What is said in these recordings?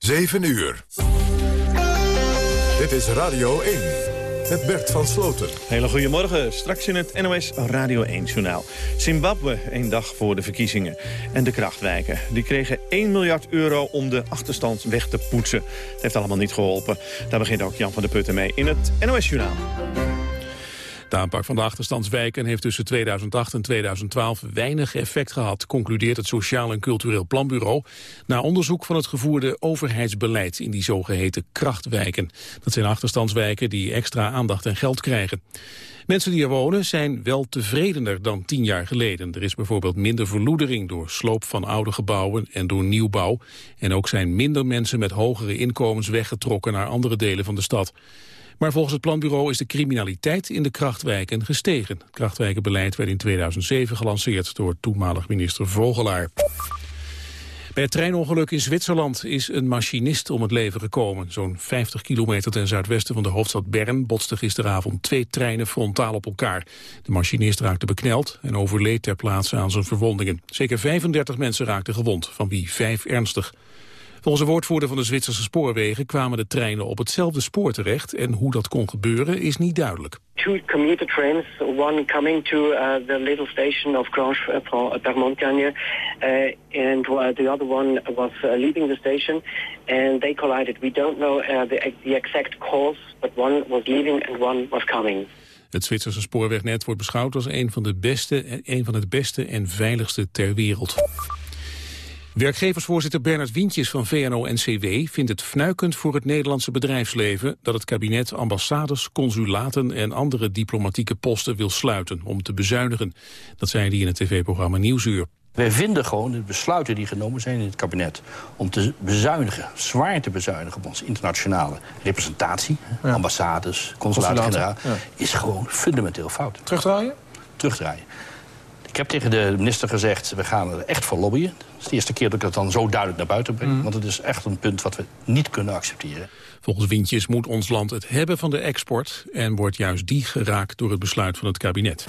7 uur. Dit is Radio 1. Met Bert van Sloten. Hele goedemorgen. Straks in het NOS Radio 1-journaal. Zimbabwe, één dag voor de verkiezingen. En de krachtwijken. Die kregen 1 miljard euro om de achterstand weg te poetsen. Het heeft allemaal niet geholpen. Daar begint ook Jan van der Putten mee in het NOS-journaal. De aanpak van de achterstandswijken heeft tussen 2008 en 2012 weinig effect gehad, concludeert het Sociaal en Cultureel Planbureau, na onderzoek van het gevoerde overheidsbeleid in die zogeheten krachtwijken. Dat zijn achterstandswijken die extra aandacht en geld krijgen. Mensen die er wonen zijn wel tevredener dan tien jaar geleden. Er is bijvoorbeeld minder verloedering door sloop van oude gebouwen en door nieuwbouw. En ook zijn minder mensen met hogere inkomens weggetrokken naar andere delen van de stad. Maar volgens het planbureau is de criminaliteit in de krachtwijken gestegen. Het krachtwijkenbeleid werd in 2007 gelanceerd door toenmalig minister Vogelaar. Bij het treinongeluk in Zwitserland is een machinist om het leven gekomen. Zo'n 50 kilometer ten zuidwesten van de hoofdstad Bern botsten gisteravond twee treinen frontaal op elkaar. De machinist raakte bekneld en overleed ter plaatse aan zijn verwondingen. Zeker 35 mensen raakten gewond, van wie vijf ernstig. Volgens een woordvoerder van de Zwitserse spoorwegen kwamen de treinen op hetzelfde spoor terecht en hoe dat kon gebeuren is niet duidelijk. Two commuter trains, one coming to uh, the little station of Grange per Montagne, uh, and uh, the other one was uh, leaving the station, and they collided. We don't know uh, the, the exact cause, but one was leaving and one was coming. Het Zwitserse spoorwegnet wordt beschouwd als een van, de beste, een van het beste en veiligste ter wereld. Werkgeversvoorzitter Bernard Wientjes van VNO-NCW vindt het fnuikend voor het Nederlandse bedrijfsleven dat het kabinet ambassades, consulaten en andere diplomatieke posten wil sluiten om te bezuinigen. Dat zei hij in het tv-programma Nieuwsuur. Wij vinden gewoon de besluiten die genomen zijn in het kabinet... om te bezuinigen, zwaar te bezuinigen op onze internationale representatie... ambassades, consulaten-generaal, is gewoon fundamenteel fout. Terugdraaien? Terugdraaien. Ik heb tegen de minister gezegd, we gaan er echt voor lobbyen. Het is de eerste keer dat ik het dan zo duidelijk naar buiten breng. Mm. Want het is echt een punt wat we niet kunnen accepteren. Volgens Wintjes moet ons land het hebben van de export... en wordt juist die geraakt door het besluit van het kabinet.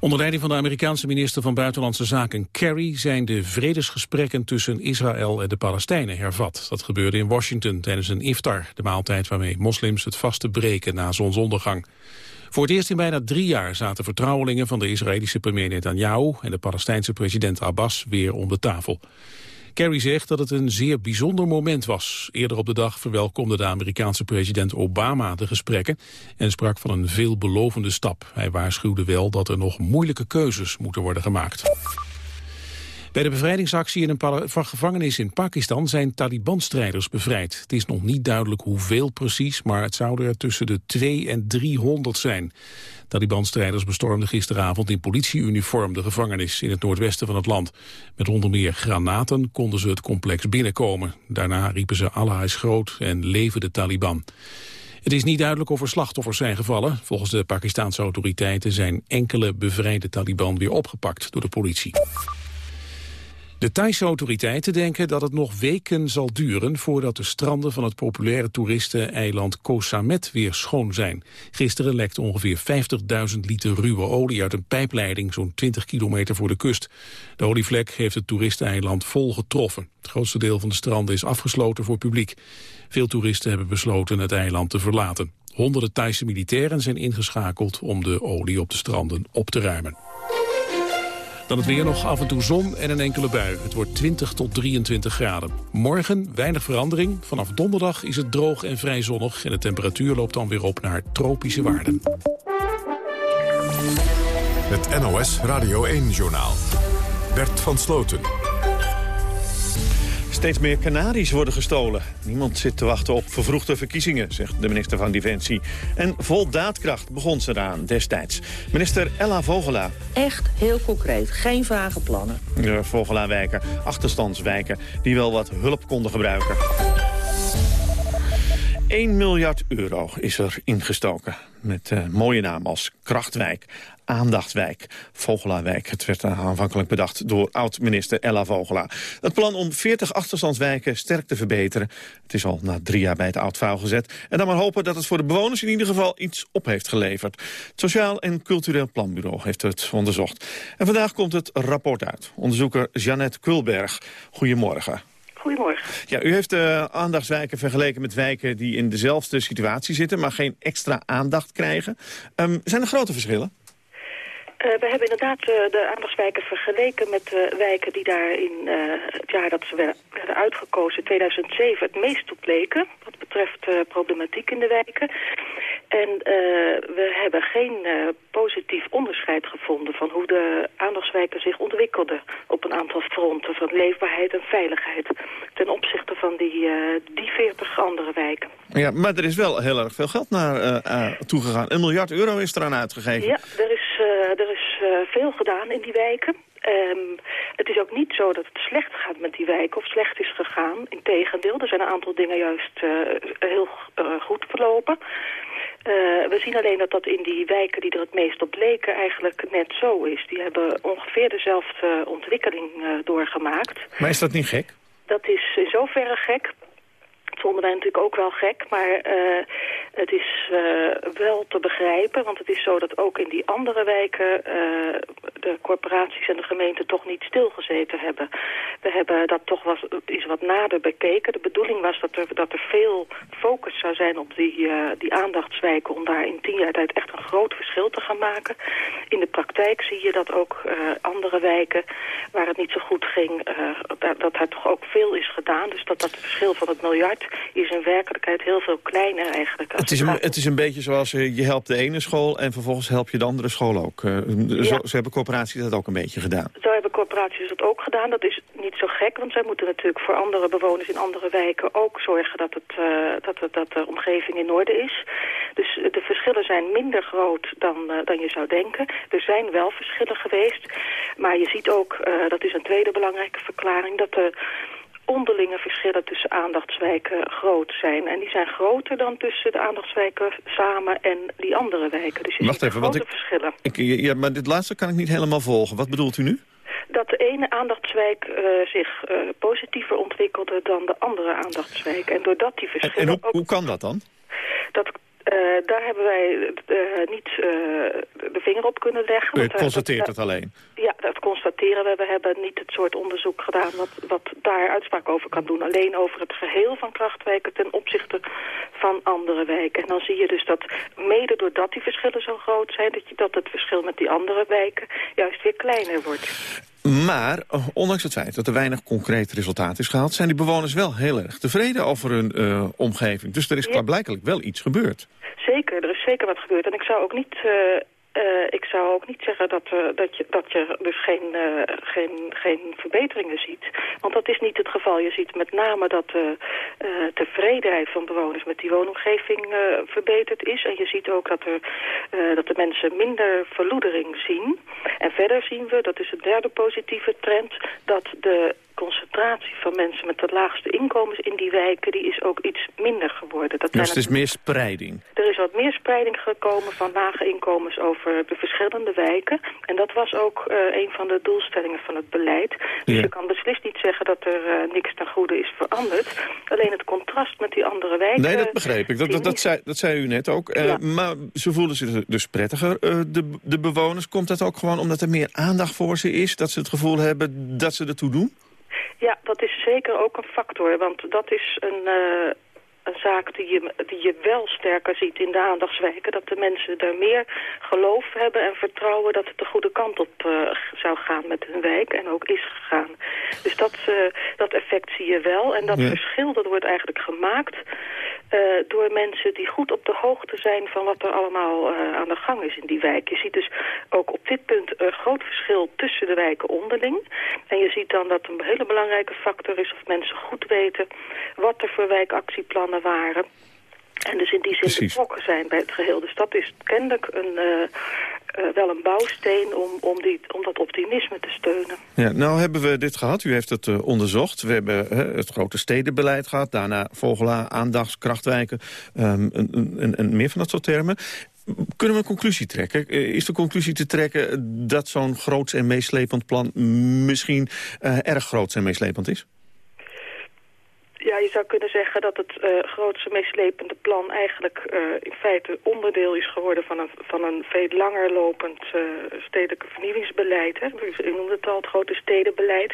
Onder leiding van de Amerikaanse minister van Buitenlandse Zaken Kerry zijn de vredesgesprekken tussen Israël en de Palestijnen hervat. Dat gebeurde in Washington tijdens een iftar, de maaltijd waarmee moslims het vaste breken na zonsondergang. Voor het eerst in bijna drie jaar zaten vertrouwelingen van de Israëlische premier Netanyahu en de Palestijnse president Abbas weer om de tafel. Kerry zegt dat het een zeer bijzonder moment was. Eerder op de dag verwelkomde de Amerikaanse president Obama de gesprekken en sprak van een veelbelovende stap. Hij waarschuwde wel dat er nog moeilijke keuzes moeten worden gemaakt. Bij de bevrijdingsactie in een gevangenis in Pakistan zijn Taliban-strijders bevrijd. Het is nog niet duidelijk hoeveel precies, maar het zouden er tussen de 2 en 300 zijn. Taliban-strijders bestormden gisteravond in politieuniform de gevangenis in het noordwesten van het land. Met onder meer granaten konden ze het complex binnenkomen. Daarna riepen ze Allah is groot en leven de Taliban. Het is niet duidelijk of er slachtoffers zijn gevallen. Volgens de Pakistanse autoriteiten zijn enkele bevrijde Taliban weer opgepakt door de politie. De Thaise autoriteiten denken dat het nog weken zal duren voordat de stranden van het populaire toeristeneiland Koh Samet weer schoon zijn. Gisteren lekte ongeveer 50.000 liter ruwe olie uit een pijpleiding zo'n 20 kilometer voor de kust. De olievlek heeft het toeristeneiland vol getroffen. Het grootste deel van de stranden is afgesloten voor publiek. Veel toeristen hebben besloten het eiland te verlaten. Honderden Thaise militairen zijn ingeschakeld om de olie op de stranden op te ruimen. Dan het weer nog af en toe zon en een enkele bui. Het wordt 20 tot 23 graden. Morgen weinig verandering. Vanaf donderdag is het droog en vrij zonnig. En de temperatuur loopt dan weer op naar tropische waarden. Het NOS Radio 1-journaal. Bert van Sloten. Steeds meer Canaries worden gestolen. Niemand zit te wachten op vervroegde verkiezingen, zegt de minister van Defensie. En vol daadkracht begon ze eraan destijds. Minister Ella Vogelaar. Echt heel concreet, geen vage plannen. De Vogelaarwijken, achterstandswijken, die wel wat hulp konden gebruiken. 1 miljard euro is er ingestoken. Met uh, mooie namen als Krachtwijk, Aandachtwijk, Vogelaarwijk. Het werd aanvankelijk bedacht door oud-minister Ella Vogelaar. Het plan om 40 achterstandswijken sterk te verbeteren. Het is al na drie jaar bij het oud vuil gezet. En dan maar hopen dat het voor de bewoners in ieder geval iets op heeft geleverd. Het Sociaal en Cultureel Planbureau heeft het onderzocht. En vandaag komt het rapport uit. Onderzoeker Jeannette Kulberg. Goedemorgen. Goedemorgen. Ja, u heeft de aandachtswijken vergeleken met wijken die in dezelfde situatie zitten... maar geen extra aandacht krijgen. Um, zijn er grote verschillen? Uh, we hebben inderdaad uh, de aandachtswijken vergeleken met de wijken die daar in het jaar dat ze werden uitgekozen, 2007, het meest op leken. Wat betreft problematiek in de wijken. En we hebben geen positief onderscheid gevonden van hoe de aandachtswijken zich ontwikkelden op een aantal fronten van leefbaarheid en veiligheid ten opzichte van die, die 40 andere wijken. Ja, maar er is wel heel erg veel geld naar toegegaan. Een miljard euro is eraan uitgegeven. Ja, er is, er is uh, veel gedaan in die wijken. Um, het is ook niet zo dat het slecht gaat met die wijken of slecht is gegaan. Integendeel, er zijn een aantal dingen juist uh, heel uh, goed verlopen. we zien alleen dat dat in die wijken die er het meest op leken eigenlijk net zo is. Die hebben ongeveer dezelfde ontwikkeling doorgemaakt. Maar is dat niet gek? Dat is in zoverre gek vonden wij natuurlijk ook wel gek, maar uh, het is uh, wel te begrijpen. Want het is zo dat ook in die andere wijken uh, de corporaties en de gemeenten toch niet stilgezeten hebben. We hebben dat toch was, iets wat nader bekeken. De bedoeling was dat er, dat er veel focus zou zijn op die, die aandachtswijken... om daar in tien jaar tijd echt een groot verschil te gaan maken. In de praktijk zie je dat ook andere wijken waar het niet zo goed ging... dat, dat er toch ook veel is gedaan. Dus dat dat verschil van het miljard is in werkelijkheid heel veel kleiner eigenlijk. Het is, een, het is een beetje zoals uh, je helpt de ene school en vervolgens help je de andere school ook. Uh, ja. zo, zo, hebben corporaties dat ook een beetje gedaan. Zo hebben corporaties dat ook gedaan. Dat is niet zo gek, want zij moeten natuurlijk voor andere bewoners in andere wijken ook zorgen dat, het, uh, dat, het, dat de omgeving in orde is. Dus de verschillen zijn minder groot dan, dan je zou denken. Er zijn wel verschillen geweest, maar je ziet ook, dat is een tweede belangrijke verklaring, dat de onderlinge verschillen tussen aandachtswijken groot zijn. En die zijn groter dan tussen de aandachtswijken samen en die andere wijken. Dus je Wacht even, grote want ik, verschillen. Ik, ja, maar dit laatste kan ik niet helemaal volgen. Wat bedoelt u nu? Dat de ene aandachtswijk uh, zich uh, positiever ontwikkelde dan de andere aandachtswijk. En doordat die verschillen... En, en hoe, ook... hoe kan dat dan? Dat uh, daar hebben wij uh, niet uh, de vinger op kunnen leggen. U constateert het alleen? Ja, dat constateren we. We hebben niet het soort onderzoek gedaan wat, wat daar uitspraak over kan doen. Alleen over het geheel van krachtwijken ten opzichte van andere wijken. En dan zie je dus dat mede doordat die verschillen zo groot zijn... dat, je, dat het verschil met die andere wijken juist weer kleiner wordt. Maar, ondanks het feit dat er weinig concreet resultaat is gehaald... zijn die bewoners wel heel erg tevreden over hun uh, omgeving. Dus er is ja. blijkbaar wel iets gebeurd. Zeker, er is zeker wat gebeurd. En ik zou ook niet... Uh, uh, ik zou ook niet zeggen dat, uh, dat, je, dat je dus geen, uh, geen, geen verbeteringen ziet. Want dat is niet het geval. Je ziet met name dat de tevredenheid van bewoners met die woonomgeving verbeterd is. En je ziet ook dat, er, dat de mensen minder verloedering zien. En verder zien we, dat is een derde positieve trend, dat de concentratie van mensen met de laagste inkomens in die wijken... die is ook iets minder geworden. Dat dus het is meer spreiding? Er is wat meer spreiding gekomen van lage inkomens over de verschillende wijken. En dat was ook uh, een van de doelstellingen van het beleid. Dus ja. je kan beslist niet zeggen dat er uh, niks ten goede is veranderd. Alleen het contrast met die andere wijken... Nee, dat begreep ik. Dat, dat, dat, zei, dat zei u net ook. Uh, ja. Maar ze voelen zich dus prettiger, de, de bewoners. Komt dat ook gewoon omdat er meer aandacht voor ze is? Dat ze het gevoel hebben dat ze ertoe doen? Ja, dat is zeker ook een factor, want dat is een, uh, een zaak die je, die je wel sterker ziet in de aandachtswijken. Dat de mensen er meer geloof hebben en vertrouwen dat het de goede kant op uh, zou gaan met hun wijk en ook is gegaan. Dus dat, uh, dat effect zie je wel en dat ja. verschil dat wordt eigenlijk gemaakt uh, door mensen die goed op de hoogte zijn van wat er allemaal aan de gang is in die wijk. Je ziet dus ook op dit punt een groot verschil tussen de wijken onderling. En je ziet dan dat een hele belangrijke factor is of mensen goed weten wat er voor wijkactieplannen waren. En dus in die zin Precies. betrokken zijn bij het geheel. Dus dat is kennelijk een, uh, uh, wel een bouwsteen om, om, die, om dat optimisme te steunen. Ja, nou hebben we dit gehad. U heeft het uh, onderzocht. We hebben het grote stedenbeleid gehad. Daarna Vogelaar, aandachtskrachtwijken. Um, en, en, en meer van dat soort termen. Kunnen we een conclusie trekken? Is de conclusie te trekken dat zo'n groots en meeslepend plan misschien erg groots en meeslepend is? Ja, je zou kunnen zeggen dat het uh, grootste, meeslepende plan eigenlijk uh, in feite onderdeel is geworden van een, van een veel langer lopend uh, stedelijke vernieuwingsbeleid. Hè. U noemde het al, het grote stedenbeleid.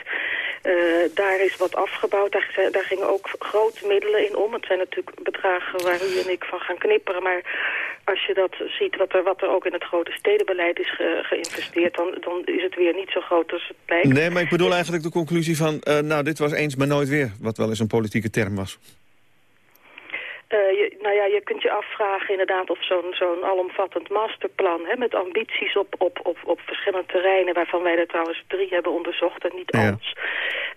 daar is wat afgebouwd, daar, daar gingen ook grote middelen in om. Het zijn natuurlijk bedragen waar u en ik van gaan knipperen, maar als je dat ziet, wat er, wat er ook in het grote stedenbeleid is geïnvesteerd, dan, dan is het weer niet zo groot als het lijkt. Nee, maar ik bedoel eigenlijk de conclusie van, nou, dit was eens maar nooit weer, wat wel eens een politiek term was? Uh, je, nou ja, je kunt je afvragen inderdaad of zo'n zo'n alomvattend masterplan... Hè, met ambities op, op, op, op verschillende terreinen... waarvan wij er trouwens drie hebben onderzocht en niet alles...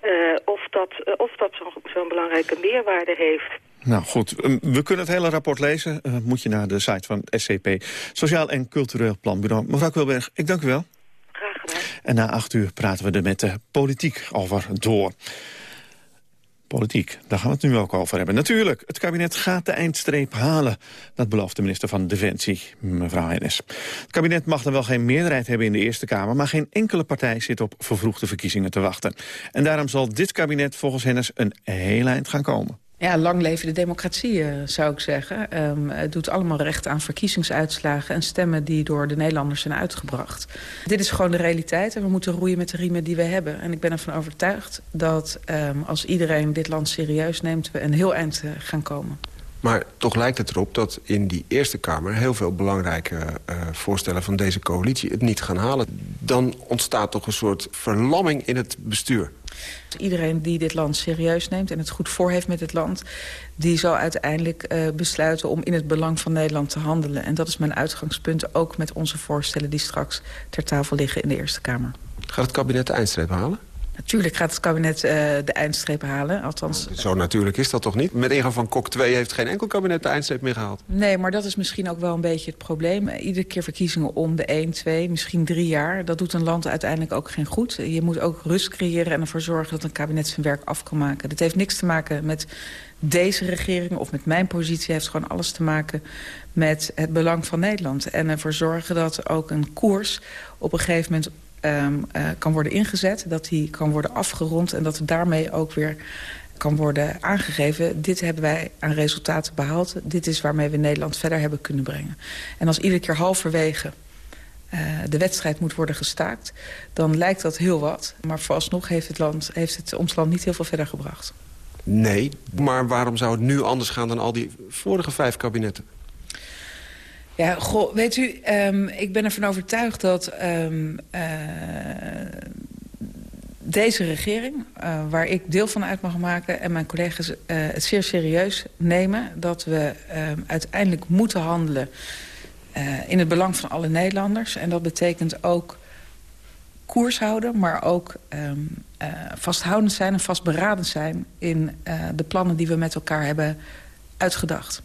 Uh, of dat, uh, of dat zo'n zo'n belangrijke meerwaarde heeft. Nou goed, we kunnen het hele rapport lezen. moet je naar de site van SCP, Sociaal en Cultureel Planbureau. Mevrouw Kwilberg, ik dank u wel. Graag gedaan. En na acht uur praten we er met de politiek over door. Politiek, daar gaan we het nu ook over hebben. Natuurlijk, het kabinet gaat de eindstreep halen. Dat belooft de minister van Defensie, mevrouw Hennis. Het kabinet mag dan wel geen meerderheid hebben in de Eerste Kamer... maar geen enkele partij zit op vervroegde verkiezingen te wachten. En daarom zal dit kabinet volgens Hennis een heel eind gaan komen. Ja, lang leven de democratie, eh, zou ik zeggen. Um, het doet allemaal recht aan verkiezingsuitslagen... en stemmen die door de Nederlanders zijn uitgebracht. Dit is gewoon de realiteit en we moeten roeien met de riemen die we hebben. En ik ben ervan overtuigd dat um, als iedereen dit land serieus neemt... we een heel eind uh, gaan komen. Maar toch lijkt het erop dat in die Eerste Kamer... heel veel belangrijke uh, voorstellen van deze coalitie het niet gaan halen. Dan ontstaat toch een soort verlamming in het bestuur. Iedereen die dit land serieus neemt en het goed voor heeft met het land... die zal uiteindelijk uh, besluiten om in het belang van Nederland te handelen. En dat is mijn uitgangspunt, ook met onze voorstellen... die straks ter tafel liggen in de Eerste Kamer. Gaat het kabinet de eindstreep halen? Natuurlijk gaat het kabinet uh, de eindstreep halen. Althans, Zo natuurlijk is dat toch niet? Met ingang van Kok 2 heeft geen enkel kabinet de eindstreep meer gehaald. Nee, maar dat is misschien ook wel een beetje het probleem. Iedere keer verkiezingen om de 1, 2, misschien drie jaar. Dat doet een land uiteindelijk ook geen goed. Je moet ook rust creëren en ervoor zorgen dat een kabinet zijn werk af kan maken. Dat heeft niks te maken met deze regering of met mijn positie. heeft gewoon alles te maken met het belang van Nederland. En ervoor zorgen dat ook een koers op een gegeven moment um, uh, kan worden ingezet. Dat die kan worden afgerond en dat er daarmee ook weer kan worden aangegeven... dit hebben wij aan resultaten behaald. Dit is waarmee we Nederland verder hebben kunnen brengen. En als iedere keer halverwege uh, de wedstrijd moet worden gestaakt... dan lijkt dat heel wat. Maar vooralsnog heeft het, land, heeft het ons land niet heel veel verder gebracht. Nee, maar waarom zou het nu anders gaan dan al die vorige vijf kabinetten? Ja, goh, weet u, um, ik ben ervan overtuigd dat um, uh, deze regering, uh, waar ik deel van uit mag maken... en mijn collega's uh, het zeer serieus nemen... dat we um, uiteindelijk moeten handelen in het belang van alle Nederlanders. En dat betekent ook koers houden, maar ook vasthoudend zijn en vastberaden zijn... in de plannen die we met elkaar hebben uitgedacht.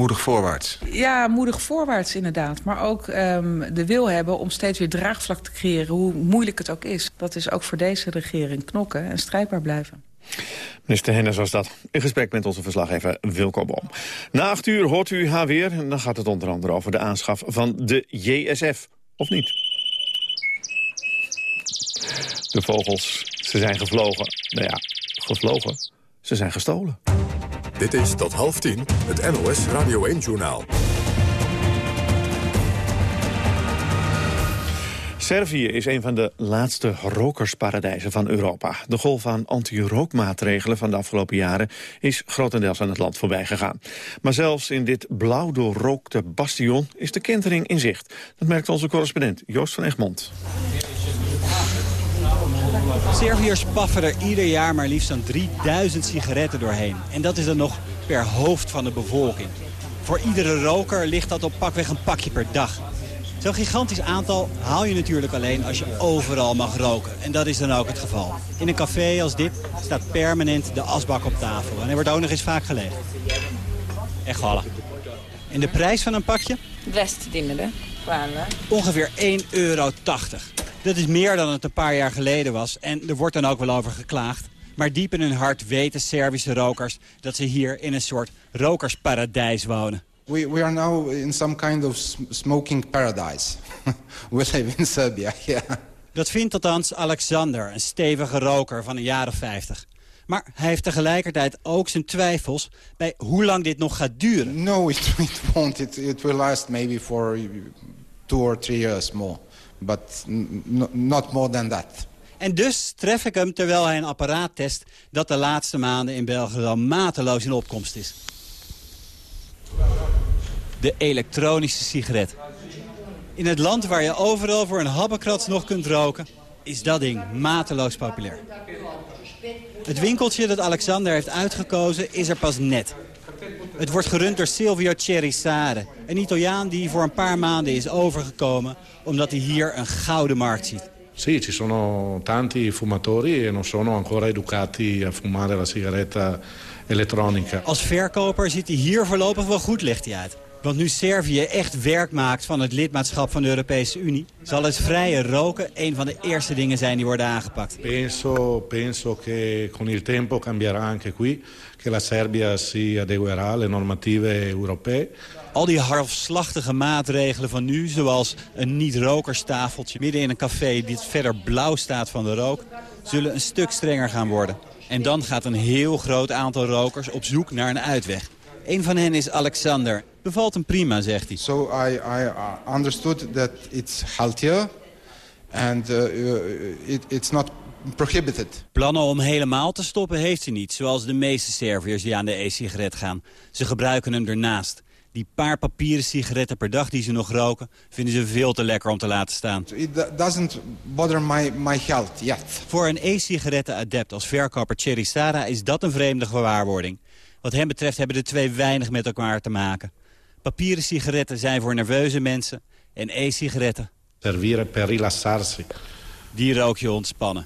Moedig voorwaarts. Ja, moedig voorwaarts inderdaad. Maar ook um, de wil hebben om steeds weer draagvlak te creëren... hoe moeilijk het ook is. Dat is ook voor deze regering knokken en strijdbaar blijven. Minister Hennis was dat. In gesprek met onze verslaggever Wilco Boom. Na acht uur hoort u haar weer. En dan gaat het onder andere over de aanschaf van de JSF. Of niet? De vogels, ze zijn gevlogen. Nou ja, gevlogen. Ze zijn gestolen. Dit is tot half tien het NOS Radio 1-journaal. Servië is een van de laatste rokersparadijzen van Europa. De golf aan anti-rookmaatregelen van de afgelopen jaren is grotendeels aan het land voorbij gegaan. Maar zelfs in dit blauw doorrookte bastion is de kentering in zicht. Dat merkt onze correspondent Joost van Egmond. Serviërs paffen er ieder jaar maar liefst zo'n 3000 sigaretten doorheen. En dat is dan nog per hoofd van de bevolking. Voor iedere roker ligt dat op pakweg een pakje per dag. Zo'n gigantisch aantal haal je natuurlijk alleen als je overal mag roken. En dat is dan ook het geval. In een café als dit staat permanent de asbak op tafel. En er wordt ook nog eens vaak gelegen. Echt gallen. En de prijs van een pakje? Best dimmen, Ongeveer 1,80 euro. Dat is meer dan het een paar jaar geleden was. En er wordt dan ook wel over geklaagd. Maar diep in hun hart weten Servische rokers dat ze hier in een soort rokersparadijs wonen. We, we are now in some kind of smoking paradise. we live in Serbia, yeah. Dat vindt althans Alexander, een stevige roker van een jaar of 50. Maar hij heeft tegelijkertijd ook zijn twijfels bij hoe lang dit nog gaat duren. No, it, it won't. It, it will last maybe for two or three years more. But not more than that. En dus tref ik hem terwijl hij een apparaat test... dat de laatste maanden in België al mateloos in opkomst is. De elektronische sigaret. In het land waar je overal voor een habbekrats nog kunt roken... is dat ding mateloos populair. Het winkeltje dat Alexander heeft uitgekozen is er pas net. Het wordt gerund door Silvio Cerisare, een Italiaan die voor een paar maanden is overgekomen... omdat hij hier een gouden markt ziet. Sì, ci sono tanti fumatori e non sono ancora educati a fumare la sigaretta elettronica. Als verkoper ziet hij hier voorlopig wel goed, legt hij uit. Want nu Servië echt werk maakt van het lidmaatschap van de Europese Unie... zal het vrije roken een van de eerste dingen zijn die worden aangepakt. Penso, penso che con il tempo cambierà anche qui... che la Serbia si adeguerà alle normative europee. Al die halfslachtige maatregelen van nu, zoals een niet-rokerstafeltje... midden in een café die verder blauw staat van de rook... zullen een stuk strenger gaan worden. En dan gaat een heel groot aantal rokers op zoek naar een uitweg. Een van hen is Alexander. Bevalt hem prima, zegt hij. So I, I understood that it's healthier and uh, it, it's not prohibited. Plannen om helemaal te stoppen heeft hij niet, zoals de meeste Serviërs die aan de e-sigaret gaan. Ze gebruiken hem ernaast. Die paar papieren sigaretten per dag die ze nog roken... vinden ze veel te lekker om te laten staan. It doesn't bother my, my health yet. Voor een e-sigaretten-adept als verkoper Cherry Sara is dat een vreemde gewaarwording. Wat hem betreft hebben de twee weinig met elkaar te maken. Papieren sigaretten zijn voor nerveuze mensen en e-sigaretten. Servire per rilassarsi. Die rook je ontspannen.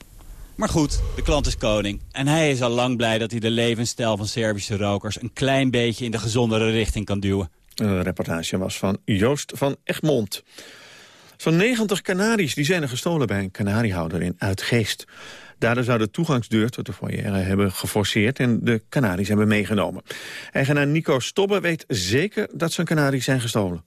Maar goed, de klant is koning. En hij is al lang blij dat hij de levensstijl van Servische rokers... een klein beetje in de gezondere richting kan duwen. De reportage was van Joost van Egmond. Zo'n 90 kanaries die zijn er gestolen bij een kanariehouder in Uitgeest. Daardoor zou de toegangsdeur tot de foyer hebben geforceerd... en de kanaries hebben meegenomen. Eigenaar Nico Stobbe weet zeker dat zijn kanaries zijn gestolen.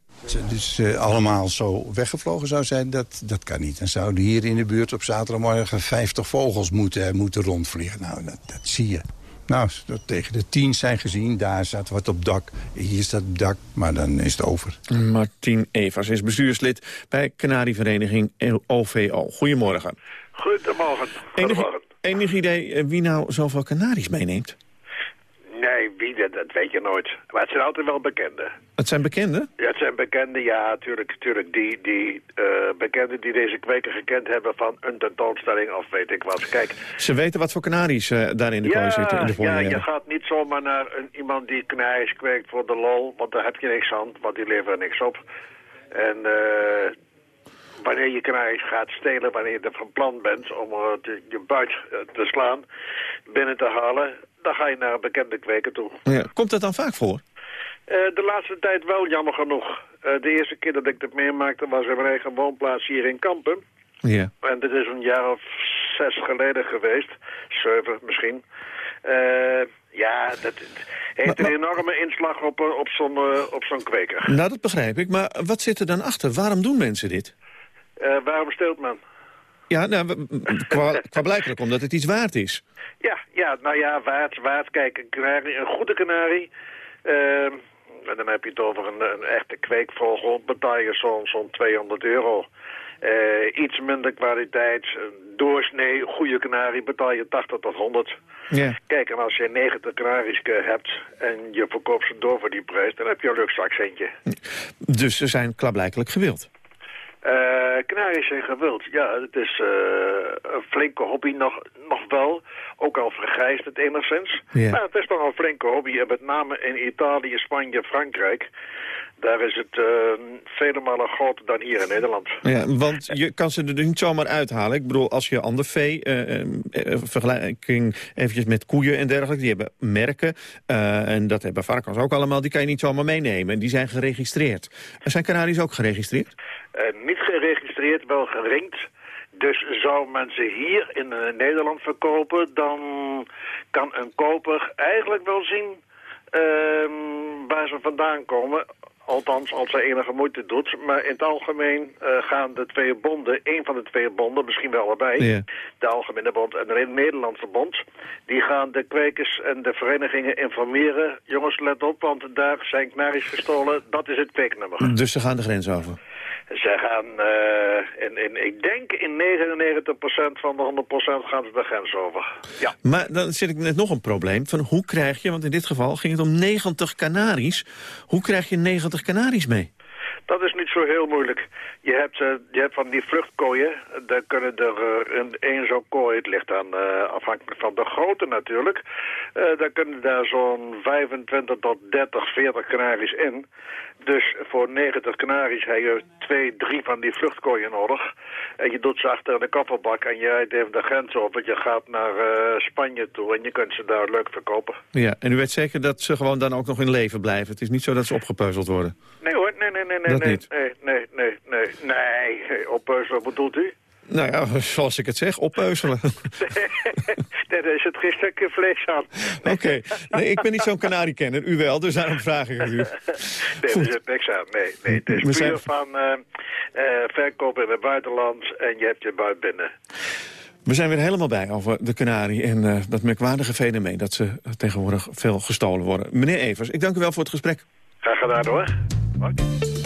Dus uh, allemaal zo weggevlogen zou zijn, dat, dat kan niet. Dan zouden hier in de buurt op zaterdagmorgen 50 vogels moeten, moeten rondvliegen. Nou, dat, dat zie je. Nou, tegen de tien zijn gezien. Daar staat wat op dak. Hier staat op dak. Maar dan is het over. Martin Evers is bestuurslid bij Kanarievereniging OVO. Goedemorgen. Goedemorgen. Enig, enig idee eh, wie nou zoveel kanaries meeneemt? Nee, wie, dat, dat weet je nooit. Maar het zijn altijd wel bekenden. Het zijn bekenden? Ja, het zijn bekenden, ja, natuurlijk. natuurlijk die die uh, bekenden die deze kweker gekend hebben van een tentoonstelling of weet ik wat. Kijk. Ze weten wat voor kanaries uh, daar in de kooi zitten, in de Ja, je gaat niet zomaar naar een, iemand die kanaries kweekt voor de lol, want daar heb je niks aan, want die leveren niks op. En uh, wanneer je kanaries gaat stelen, wanneer je er van plan bent om te, je buit uh, te slaan, binnen te halen, dan ga je naar een bekende kweker toe. Ja. Komt dat dan vaak voor? Uh, de laatste tijd wel, jammer genoeg. de eerste keer dat ik dat meemaakte was in mijn eigen woonplaats hier in Kampen. Ja. En dit is een jaar of zes geleden geweest. Zeven misschien. ja, dat heeft een enorme inslag op, op zo'n op zo'n kweker. Nou, dat begrijp ik. Maar wat zit er dan achter? Waarom doen mensen dit? Uh, waarom steelt men? Ja, nou, qua, qua omdat het iets waard is. Ja, ja nou ja, waard, waard. Kijk, een, kanarie, een goede kanarie... Uh, en dan heb je het over een, een echte kweekvogel. Betaal je zo'n zo 200 euro. Uh, iets minder kwaliteit. Doorsnee, goede kanarie betaal je 80 tot 100. Ja. Kijk, en als je 90 kanaries hebt en je verkoopt ze door voor die prijs... dan heb je een luchtzakkentje. Dus ze zijn klaarblijkelijk gewild. Uh, kanaries zijn gewild. Ja, het is uh, een flinke hobby nog, nog wel. Ook al vergrijst het enigszins. Ja. Maar het is toch een flinke hobby. En met name in Italië, Spanje, Frankrijk. Daar is het uh, vele malen groter dan hier in Nederland. Ja, want je kan ze er niet zomaar uithalen. Ik bedoel, als je ander vee, uh, uh, vergelijking eventjes met koeien en dergelijke, die hebben merken. en dat hebben varkens ook allemaal, die kan je niet zomaar meenemen. Die zijn geregistreerd. Zijn kanaries ook geregistreerd? niet geregistreerd, wel geringd. Dus zou men ze hier in Nederland verkopen, dan kan een koper eigenlijk wel zien uh, waar ze vandaan komen. Althans, als hij enige moeite doet. Maar in het algemeen eh, gaan de twee bonden, één van de twee bonden, misschien wel allebei, Ja. de Algemene Bond en de Nederlandse Bond, die gaan de kwekers en de verenigingen informeren. Jongens, let op, want daar zijn knaries gestolen. Dat is het kweeknummer. Dus ze gaan de grens over. Ze gaan, eh, in, in, ik denk in 99% van de 100% gaan ze de grens over. Ja. Maar dan zit ik net nog een probleem. Van hoe krijg je, want in dit geval ging het om 90 Canaries. Hoe krijg je 90 Canaries mee? Dat is niet zo heel moeilijk. Je hebt, eh, je hebt van die vluchtkooien, daar kunnen er eh, in één zo'n kooi, het ligt aan, eh, afhankelijk van de grootte natuurlijk, eh, daar kunnen daar zo'n 25 tot 30, 40 kanaries in. Dus voor 90 kanaries heb je twee, drie van die vluchtkooien nodig. En je doet ze achter in de kofferbak en je rijdt even de grens over. Je gaat naar eh, Spanje toe en je kunt ze daar leuk verkopen. Ja, en u weet zeker dat ze gewoon dan ook nog in leven blijven. Het is niet zo dat ze opgepeuzeld worden. Nee hoor, nee, nee, nee, nee, Dat nee, niet. nee, nee, nee, nee, nee, op eh, wat bedoelt u? Nou ja, zoals ik het zeg, oppeuzelen. nee, daar is het geen stukje vlees aan. Oké, nee, ik ben niet zo'n kanariekenner. U wel, dus daarom vraag ik u. Nee, er zit niks aan. Nee, nee het is We puur zijn- van eh, verkoop in het buitenland en je hebt je buit binnen. We zijn weer helemaal bij over de kanarie en eh, dat merkwaardige fenomeen... dat ze tegenwoordig veel gestolen worden. Meneer Evers, ik dank u wel voor het gesprek. Graag gedaan hoor. Zooby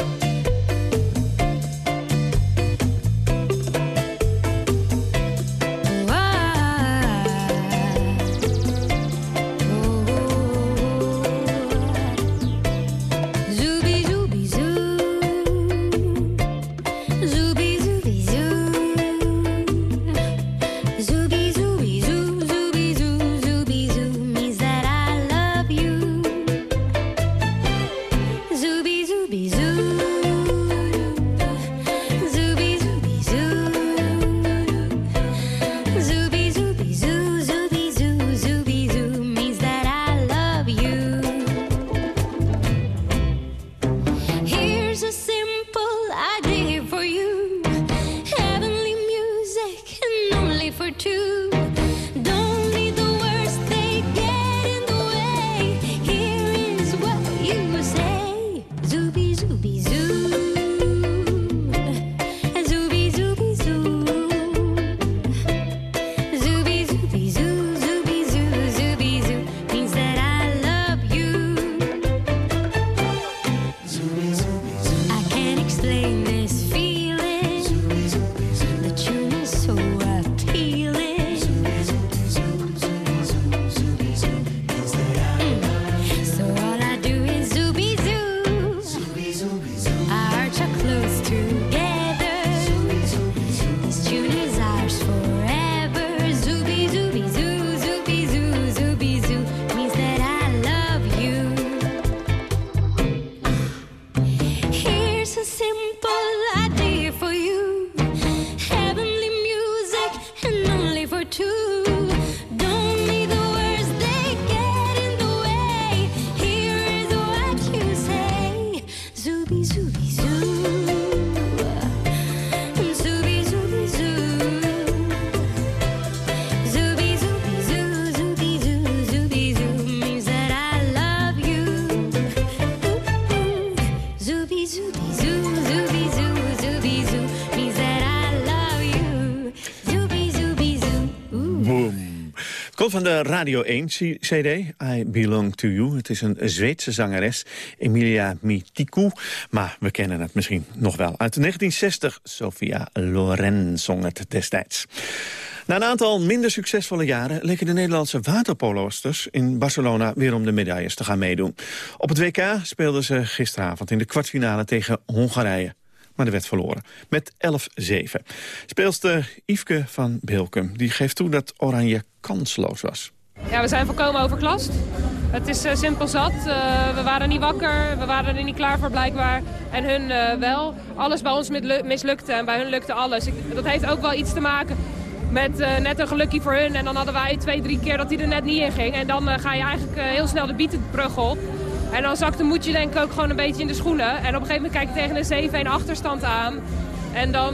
van de Radio 1 C- CD, I Belong To You. Het is een Zweedse zangeres, Emilia Mitiku. Maar we kennen het misschien nog wel. Uit 1960, Sofia Loren zong het destijds. Na een aantal minder succesvolle jaren leken de Nederlandse waterpolosters in Barcelona weer om de medailles te gaan meedoen. Op het WK speelden ze gisteravond in de kwartfinale tegen Hongarije. Maar er werd verloren. Met 11-7. Speelster Yveske van Bilkum die geeft toe dat Oranje kansloos was. Ja, we zijn volkomen overklast. Het is eh, simpel zat. Eh, we waren niet wakker, we waren er niet klaar voor blijkbaar. En hun eh, wel. Alles bij ons mislu- mislukte en bij hun lukte alles. Dat heeft ook wel iets te maken met net een gelukje voor hun. En dan hadden wij twee, drie keer dat hij er net niet in ging. En dan ga je eigenlijk heel snel de bietenbrug op. En dan zakt de moedje denk ik ook gewoon een beetje in de schoenen. En op een gegeven moment kijk je tegen een 7-1 achterstand aan. En dan,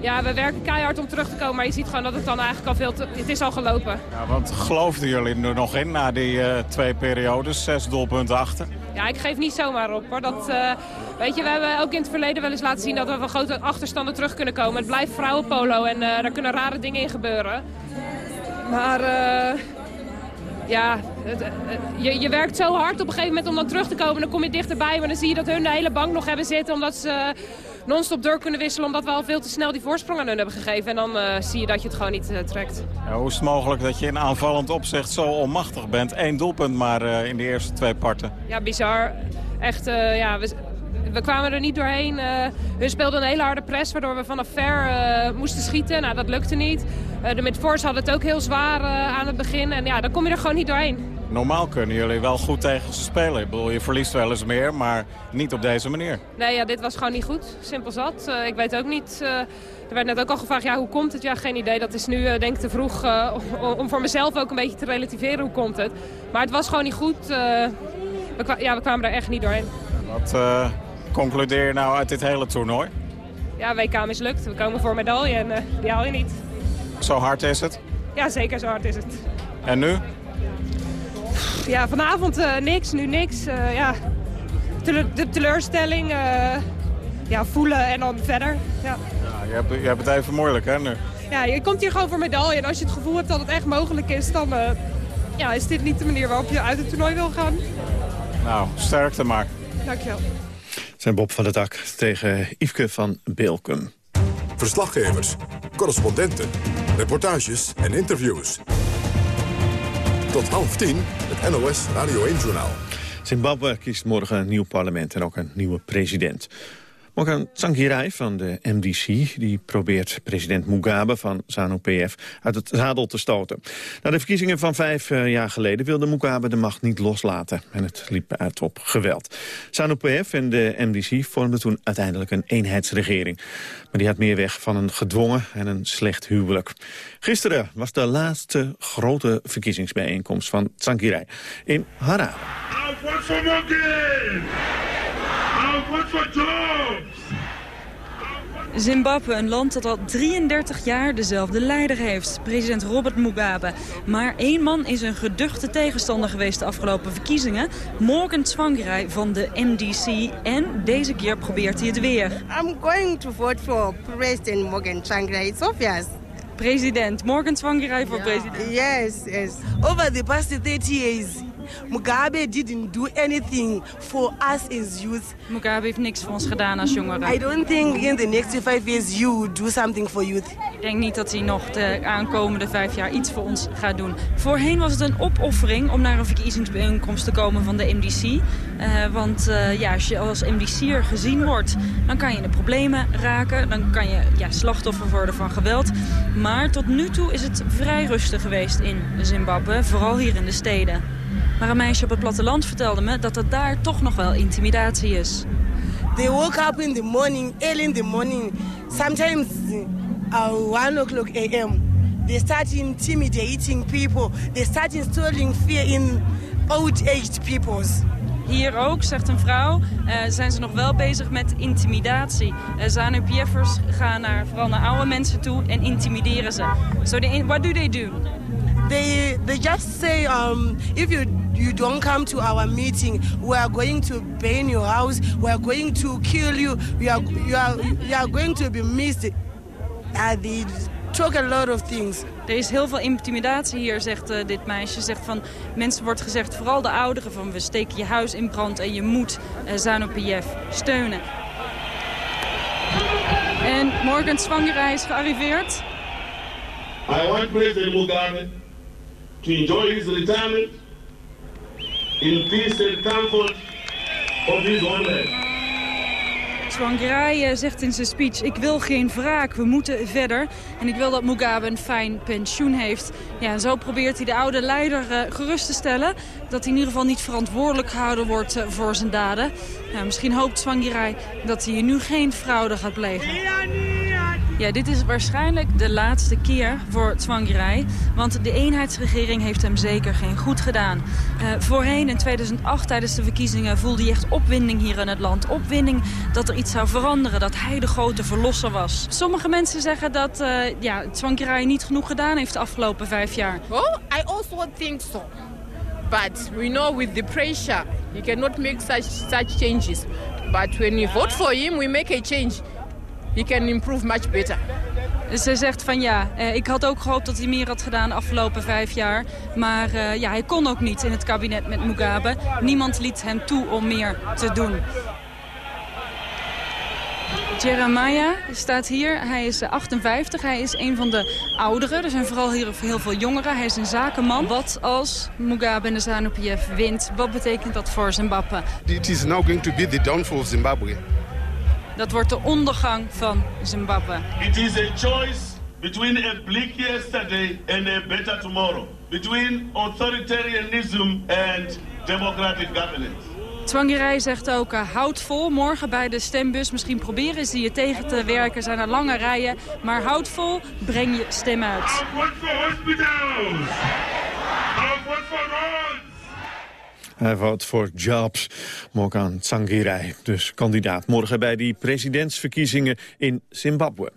ja, we werken keihard om terug te komen. Maar je ziet gewoon dat het dan eigenlijk al veel te... Het is al gelopen. Ja, want geloofden jullie er nog in na die eh, twee periodes? Zes doelpunten achter? Ja, ik geef niet zomaar op hoor. Dat, eh, weet je, we hebben ook in het verleden wel eens laten zien dat we van grote achterstanden terug kunnen komen. Het blijft vrouwenpolo en uh, daar kunnen rare dingen in gebeuren. Maar ja, het, je, je werkt zo hard op een gegeven moment om dan terug te komen. Dan kom je dichterbij, maar dan zie je dat hun de hele bank nog hebben zitten. Omdat ze non-stop door kunnen wisselen. Omdat we al veel te snel die voorsprong aan hun hebben gegeven. En dan zie je dat je het gewoon niet trekt. Ja, hoe is het mogelijk dat je in aanvallend opzicht zo onmachtig bent? Eén doelpunt maar in de eerste twee parten. Ja, bizar. Echt, ja, we, we kwamen er niet doorheen. Uh, hun speelden een hele harde press, waardoor we vanaf ver uh, moesten schieten. Nou, dat lukte niet. Uh, de midforce hadden het ook heel zwaar aan het begin. En ja, dan kom je er gewoon niet doorheen. Normaal kunnen jullie wel goed tegen ze spelen. Ik bedoel, je verliest wel eens meer, maar niet op deze manier. Nee, ja, dit was gewoon niet goed. Simpel zat. ik weet ook niet... Er werd net ook al gevraagd, ja, hoe komt het? Ja, geen idee. Dat is nu denk ik te vroeg om voor mezelf ook een beetje te relativeren hoe komt het. Maar het was gewoon niet goed. we, ja, we kwamen er echt niet doorheen. Wat concludeer je nou uit dit hele toernooi? Ja, WK mislukt. We komen voor medaille en uh, die haal je niet. Zo hard is het? Ja, zeker zo hard is het. En nu? Ja, vanavond uh, niks, nu niks. Uh, ja. De teleurstelling, ja, voelen en dan verder. Ja. Ja, je, hebt, je hebt het even moeilijk, hè, nu? Ja, je komt hier gewoon voor medaille. En als je het gevoel hebt dat het echt mogelijk is, dan ja, is dit niet de manier waarop je uit het toernooi wil gaan. Nou, sterkte maar. Dankjewel zijn Bob van der Tak tegen Yveske van Bilkum. Verslaggevers, correspondenten, reportages en interviews. Tot half tien, het NOS Radio 1-journaal. Zimbabwe kiest morgen een nieuw parlement en ook een nieuwe president. Morgan Tsvangirai van de MDC die probeert president Mugabe van ZANU-PF uit het zadel te stoten. Na de verkiezingen van vijf uh, jaar geleden wilde Mugabe de macht niet loslaten. En het liep uit op geweld. ZANU-PF en de MDC vormden toen uiteindelijk een eenheidsregering. Maar die had meer weg van een gedwongen en een slecht huwelijk. Gisteren was de laatste grote verkiezingsbijeenkomst van Tsvangirai in Harare. Zimbabwe, een land dat al 33 jaar dezelfde leider heeft, president Robert Mugabe. Maar één man is een geduchte tegenstander geweest de afgelopen verkiezingen. Morgan Tsvangirai van de MDC. En deze keer probeert hij het weer. I'm going to vote for President Morgan Tsvangirai. It's obvious. President Morgan Tsvangirai voor yeah. president. Yes, yes. Over the past 30 years, Mugabe didn't do anything for us as youth. Mugabe heeft niks voor ons gedaan als jongeren. I don't think in the next five years you would do something for youth. Ik denk niet dat hij nog de aankomende vijf jaar iets voor ons gaat doen. Voorheen was het een opoffering om naar een verkiezingsbijeenkomst te komen van de MDC. Uh, want uh, ja, als je als MDC'er gezien wordt, dan kan je in de problemen raken. Dan kan je ja, slachtoffer worden van geweld. Maar tot nu toe is het vrij rustig geweest in Zimbabwe. Vooral hier in de steden. Maar een meisje op het platteland vertelde me dat er daar toch nog wel intimidatie is. They woke up in the morning, early in the morning, sometimes uh, 1 o'clock a.m. They start intimidating people. They start installing fear in old-aged peoples. Hier ook, zegt een vrouw, uh, zijn ze nog wel bezig met intimidatie. Uh, ZANU-PF'ers gaan naar, vooral naar oude mensen toe en intimideren ze. So they, what do they do? They, they just say, um, if you you don't come to our meeting, we are going to burn your house, we are going to kill you, you are, you are, you are going to be missed. Uh, they talk a lot of things. Er is heel veel intimidatie hier, zegt uh, dit meisje. Zegt van, mensen wordt gezegd, vooral de ouderen, van we steken je huis in brand en je moet uh, ZANU-PF steunen. En Morgan Zwangerij is gearriveerd. I want President Mugabe to enjoy his retirement in peace and comfort of his homeland. Tsvangirai zegt in zijn speech, ik wil geen wraak, we moeten verder. En ik wil dat Mugabe een fijn pensioen heeft. Ja, en zo probeert hij de oude leider uh, gerust te stellen... dat hij in ieder geval niet verantwoordelijk gehouden wordt uh, voor zijn daden. Ja, misschien hoopt Tsvangirai dat hij nu geen fraude gaat plegen. Ja, dit is waarschijnlijk de laatste keer voor Tsvangirai. Want de eenheidsregering heeft hem zeker geen goed gedaan. Uh, voorheen in 2008 tijdens de verkiezingen voelde hij echt opwinding hier in het land. Opwinding dat er iets zou veranderen, dat hij de grote verlosser was. Sommige mensen zeggen dat uh, ja, niet genoeg gedaan heeft de afgelopen vijf jaar. Well, I also think so. But we know with the pressure, you cannot make such, such changes. But when you vote for him, we make a change. He can improve much better. Ze zegt van ja, eh, ik had ook gehoopt dat hij meer had gedaan de afgelopen vijf jaar. Maar uh, ja, hij kon ook niet in het kabinet met Mugabe. Niemand liet hem toe om meer te doen. Jeremiah staat hier. Hij is 58. Hij is een van de ouderen. Er zijn vooral hier heel veel jongeren. Hij is een zakenman. Wat als Mugabe en de ZANU-PF wint? Wat betekent dat voor Zimbabwe? It is now going to be the downfall of Zimbabwe. Dat wordt de ondergang van Zimbabwe. It is a choice between a bleak yesterday and a better tomorrow. Between authoritarianism and democratic governance. Tsvangirai zegt ook, uh, houd vol morgen bij de stembus. Misschien proberen ze je tegen te werken, zijn er lange rijen. Maar houd vol, breng je stem uit. For hospitals? Roads? Hij vote voor jobs. Morgan Tsvangirai, dus kandidaat morgen bij die presidentsverkiezingen in Zimbabwe.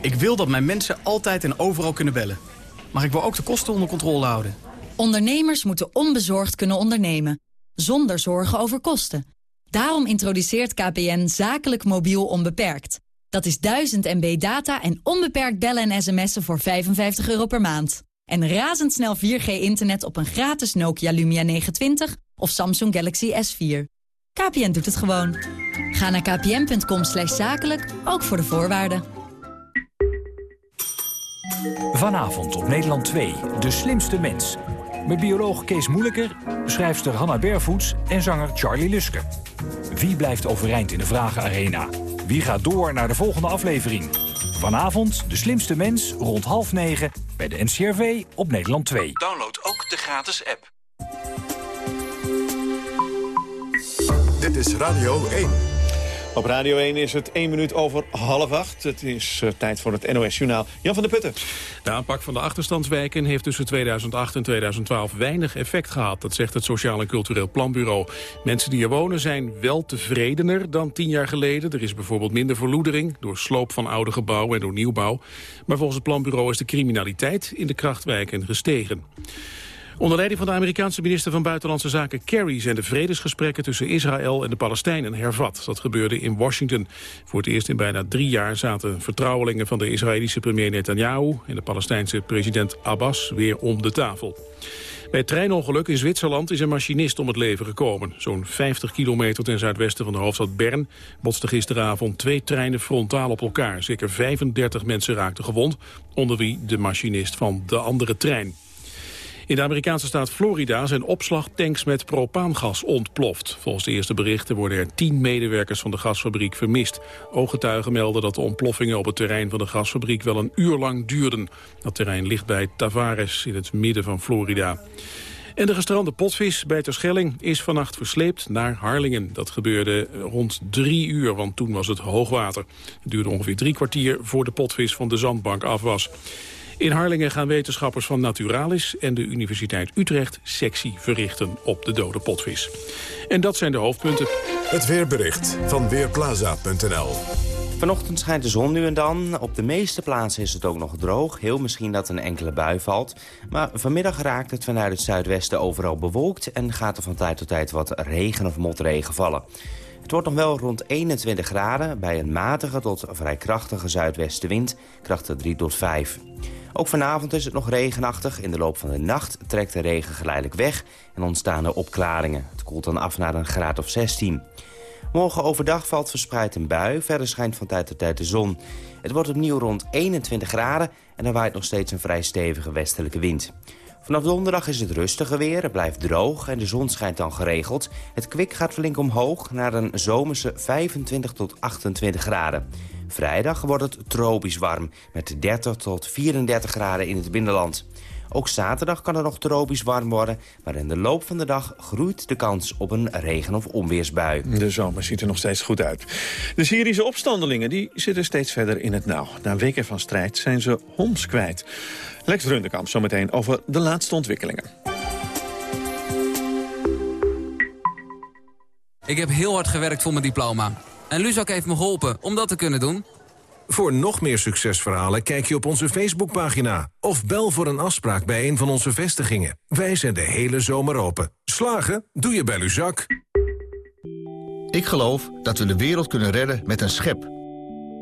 Ik wil dat mijn mensen altijd en overal kunnen bellen. Maar ik wil ook de kosten onder controle houden. Ondernemers moeten onbezorgd kunnen ondernemen, zonder zorgen over kosten. Daarom introduceert KPN zakelijk mobiel onbeperkt. Dat is 1000 MB data en onbeperkt bellen en sms'en voor 55 euro per maand. En razendsnel 4G-internet op een gratis Nokia Lumia 920 of Samsung Galaxy S4. KPN doet het gewoon. Ga naar kpn.com zakelijk, ook voor de voorwaarden. Vanavond op Nederland 2, De Slimste Mens. Met bioloog Kees Moeilijker, schrijfster Hanna Bervoets en zanger Charlie Luske. Wie blijft overeind in de Vragenarena? Wie gaat door naar de volgende aflevering? Vanavond De Slimste Mens rond half negen bij de NCRV op Nederland 2. Download ook de gratis app. Dit is Radio 1. Op Radio 1 is het 1 minuut over half acht. Het is uh, tijd voor het NOS-journaal. Jan van der Putten. De aanpak van de achterstandswijken heeft tussen 2008 en 2012 weinig effect gehad. Dat zegt het Sociaal en Cultureel Planbureau. Mensen die er wonen zijn wel tevredener dan tien jaar geleden. Er is bijvoorbeeld minder verloedering door sloop van oude gebouwen en door nieuwbouw. Maar volgens het planbureau is de criminaliteit in de krachtwijken gestegen. Onder leiding van de Amerikaanse minister van Buitenlandse Zaken Kerry... zijn de vredesgesprekken tussen Israël en de Palestijnen hervat. Dat gebeurde in Washington. Voor het eerst in bijna drie jaar zaten vertrouwelingen... van de Israëlische premier Netanyahu en de Palestijnse president Abbas weer om de tafel. Bij het treinongeluk in Zwitserland is een machinist om het leven gekomen. Zo'n 50 kilometer ten zuidwesten van de hoofdstad Bern botsten gisteravond twee treinen frontaal op elkaar. Zeker 35 mensen raakten gewond, onder wie de machinist van de andere trein. In de Amerikaanse staat Florida zijn opslagtanks met propaangas ontploft. Volgens de eerste berichten worden er tien medewerkers van de gasfabriek vermist. Ooggetuigen melden dat de ontploffingen op het terrein van de gasfabriek wel een uur lang duurden. Dat terrein ligt bij Tavares in het midden van Florida. En de gestrande potvis bij Terschelling is vannacht versleept naar Harlingen. Dat gebeurde rond drie uur, want toen was het hoogwater. Het duurde ongeveer drie kwartier voor de potvis van de zandbank af was. In Harlingen gaan wetenschappers van Naturalis en de Universiteit Utrecht sectie verrichten op de dode potvis. En dat zijn de hoofdpunten. Het weerbericht van Weerplaza.nl Vanochtend schijnt de zon nu en dan. Op de meeste plaatsen is het ook nog droog. Heel misschien dat een enkele bui valt. Maar vanmiddag raakt het vanuit het zuidwesten overal bewolkt... en gaat er van tijd tot tijd wat regen of motregen vallen. Het wordt nog wel rond 21 graden bij een matige tot vrij krachtige zuidwestenwind, krachten 3 tot 5. Ook vanavond is het nog regenachtig. In de loop van de nacht trekt de regen geleidelijk weg en ontstaan er opklaringen. Het koelt dan af naar een graad of 16. Morgen overdag valt verspreid een bui. Verder schijnt van tijd tot tijd de zon. Het wordt opnieuw rond 21 graden en er waait nog steeds een vrij stevige westelijke wind. Vanaf donderdag is het rustiger weer, het blijft droog en de zon schijnt dan geregeld. Het kwik gaat flink omhoog naar een zomerse 25 tot 28 graden. Vrijdag wordt het tropisch warm met 30 tot 34 graden in het binnenland. Ook zaterdag kan het nog tropisch warm worden... maar in de loop van de dag groeit de kans op een regen- of onweersbui. De zomer ziet er nog steeds goed uit. De Syrische opstandelingen die zitten steeds verder in het nauw. Na weken van strijd zijn ze Homs kwijt. Lex Rundekamp zometeen over de laatste ontwikkelingen. Ik heb heel hard gewerkt voor mijn diploma. En Luzak heeft me geholpen om dat te kunnen doen. Voor nog meer succesverhalen kijk je op onze Facebookpagina... of bel voor een afspraak bij een van onze vestigingen. Wij zijn de hele zomer open. Slagen? Doe je bij Luzak. Ik geloof dat we de wereld kunnen redden met een schep.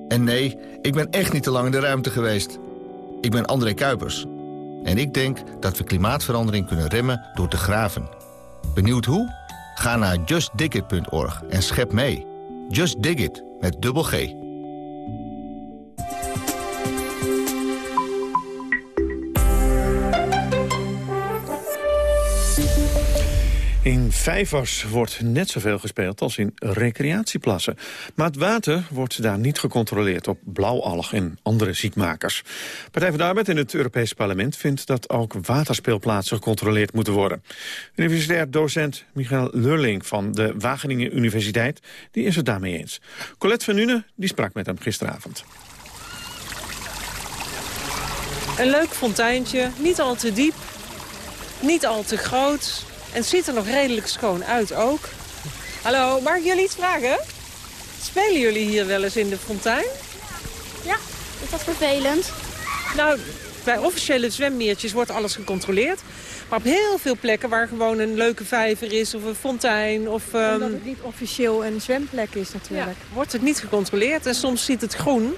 En nee, ik ben echt niet te lang in de ruimte geweest. Ik ben André Kuipers. En ik denk dat we klimaatverandering kunnen remmen door te graven. Benieuwd hoe? Ga naar justdigit.org en schep mee. Just Dig It, met dubbel G. In vijvers wordt net zoveel gespeeld als in recreatieplassen. Maar het water wordt daar niet gecontroleerd op blauwalg en andere ziekmakers. Partij van de Arbeid in het Europese parlement vindt dat ook waterspeelplaatsen gecontroleerd moeten worden. Universitair docent Michael Lurling van de Wageningen Universiteit die is het daarmee eens. Colette van Nune die sprak met hem gisteravond. Een leuk fonteintje, niet al te diep, niet al te groot... En het ziet er nog redelijk schoon uit ook. Hallo, mag ik jullie iets vragen? Spelen jullie hier wel eens in de fontein? Ja, is dat vervelend? Nou, bij officiële zwemmeertjes wordt alles gecontroleerd. Maar op heel veel plekken waar gewoon een leuke vijver is of een fontein... Of, Omdat um, het niet officieel een zwemplek is natuurlijk. wordt het niet gecontroleerd. En soms ziet het groen.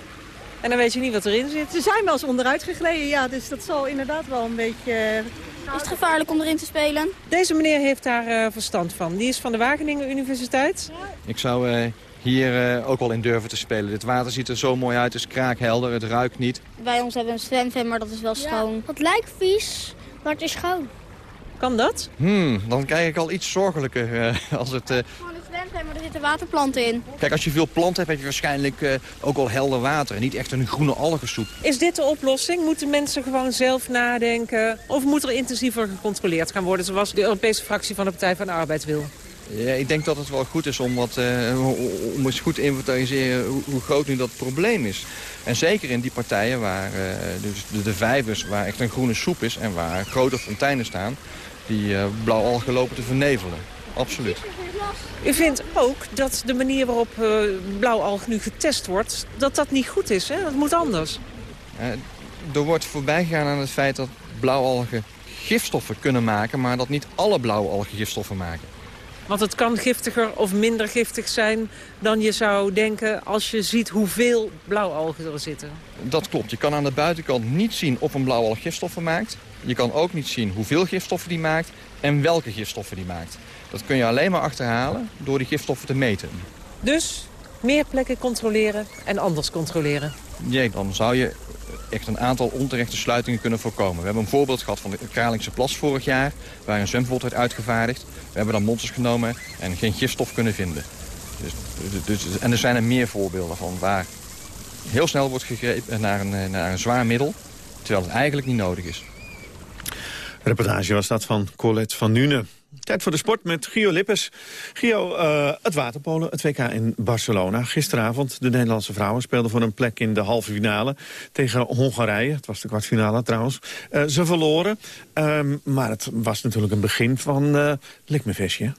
En dan weet je niet wat erin zit. Ze zijn wel eens onderuit gegleden, ja, dus dat zal inderdaad wel een beetje... Is het gevaarlijk om erin te spelen? Deze meneer heeft daar eh, verstand van. Die is van de Wageningen Universiteit. Ik zou eh, hier eh, ook wel in durven te spelen. Dit water ziet er zo mooi uit, het is kraakhelder, het ruikt niet. Bij ons hebben we een zwemveen, maar dat is wel schoon. Het lijkt vies, maar het is schoon. Kan dat? Hmm, dan kijk ik al iets zorgelijker eh, als het... maar er zitten waterplanten in. Kijk, als je veel planten hebt, heb je waarschijnlijk eh, ook al helder water. En niet echt een groene algensoep. Is dit de oplossing? Moeten mensen gewoon zelf nadenken? Of moet er intensiever gecontroleerd gaan worden... zoals de Europese fractie van de Partij van de Arbeid wil? Ja, ik denk dat het wel goed is om, wat, eh, om eens goed te inventariseren hoe, hoe groot nu dat probleem is. En zeker in die partijen waar eh, dus de, de vijvers, waar echt een groene soep is... en waar grote fonteinen staan, die eh blauwalgen lopen te vernevelen. Absoluut. U vindt ook dat de manier waarop eh, blauwalg nu getest wordt... dat dat niet goed is, hè? Dat moet anders. Eh, er wordt voorbij gegaan aan het feit dat blauwalgen gifstoffen kunnen maken... maar dat niet alle blauwalgen gifstoffen maken. Want het kan giftiger of minder giftig zijn dan je zou denken... als je ziet hoeveel blauwalgen er zitten. Dat klopt. Je kan aan de buitenkant niet zien of een blauwalg gifstoffen maakt. Je kan ook niet zien hoeveel gifstoffen die maakt en welke gifstoffen die maakt. Dat kun je alleen maar achterhalen door die gifstoffen te meten. Dus meer plekken controleren en anders controleren. Ja, dan zou je echt een aantal onterechte sluitingen kunnen voorkomen. We hebben een voorbeeld gehad van de Kralingse Plas vorig jaar... waar een zwemverbod werd uitgevaardigd. We hebben dan monsters genomen en geen gifstof kunnen vinden. Dus, dus, en er zijn er meer voorbeelden van waar heel snel wordt gegrepen naar een, naar een zwaar middel... terwijl het eigenlijk niet nodig is. Reportage was dat van Colette van Nune. Tijd voor de sport met Gio Lippes. Gio, eh, het waterpolen, het WK in Barcelona. Gisteravond, de Nederlandse vrouwen speelden voor een plek in de halve finale tegen Hongarije. Het was de kwartfinale trouwens. Eh, ze verloren, Ehm, maar het was natuurlijk een begin van uh, likmevestje.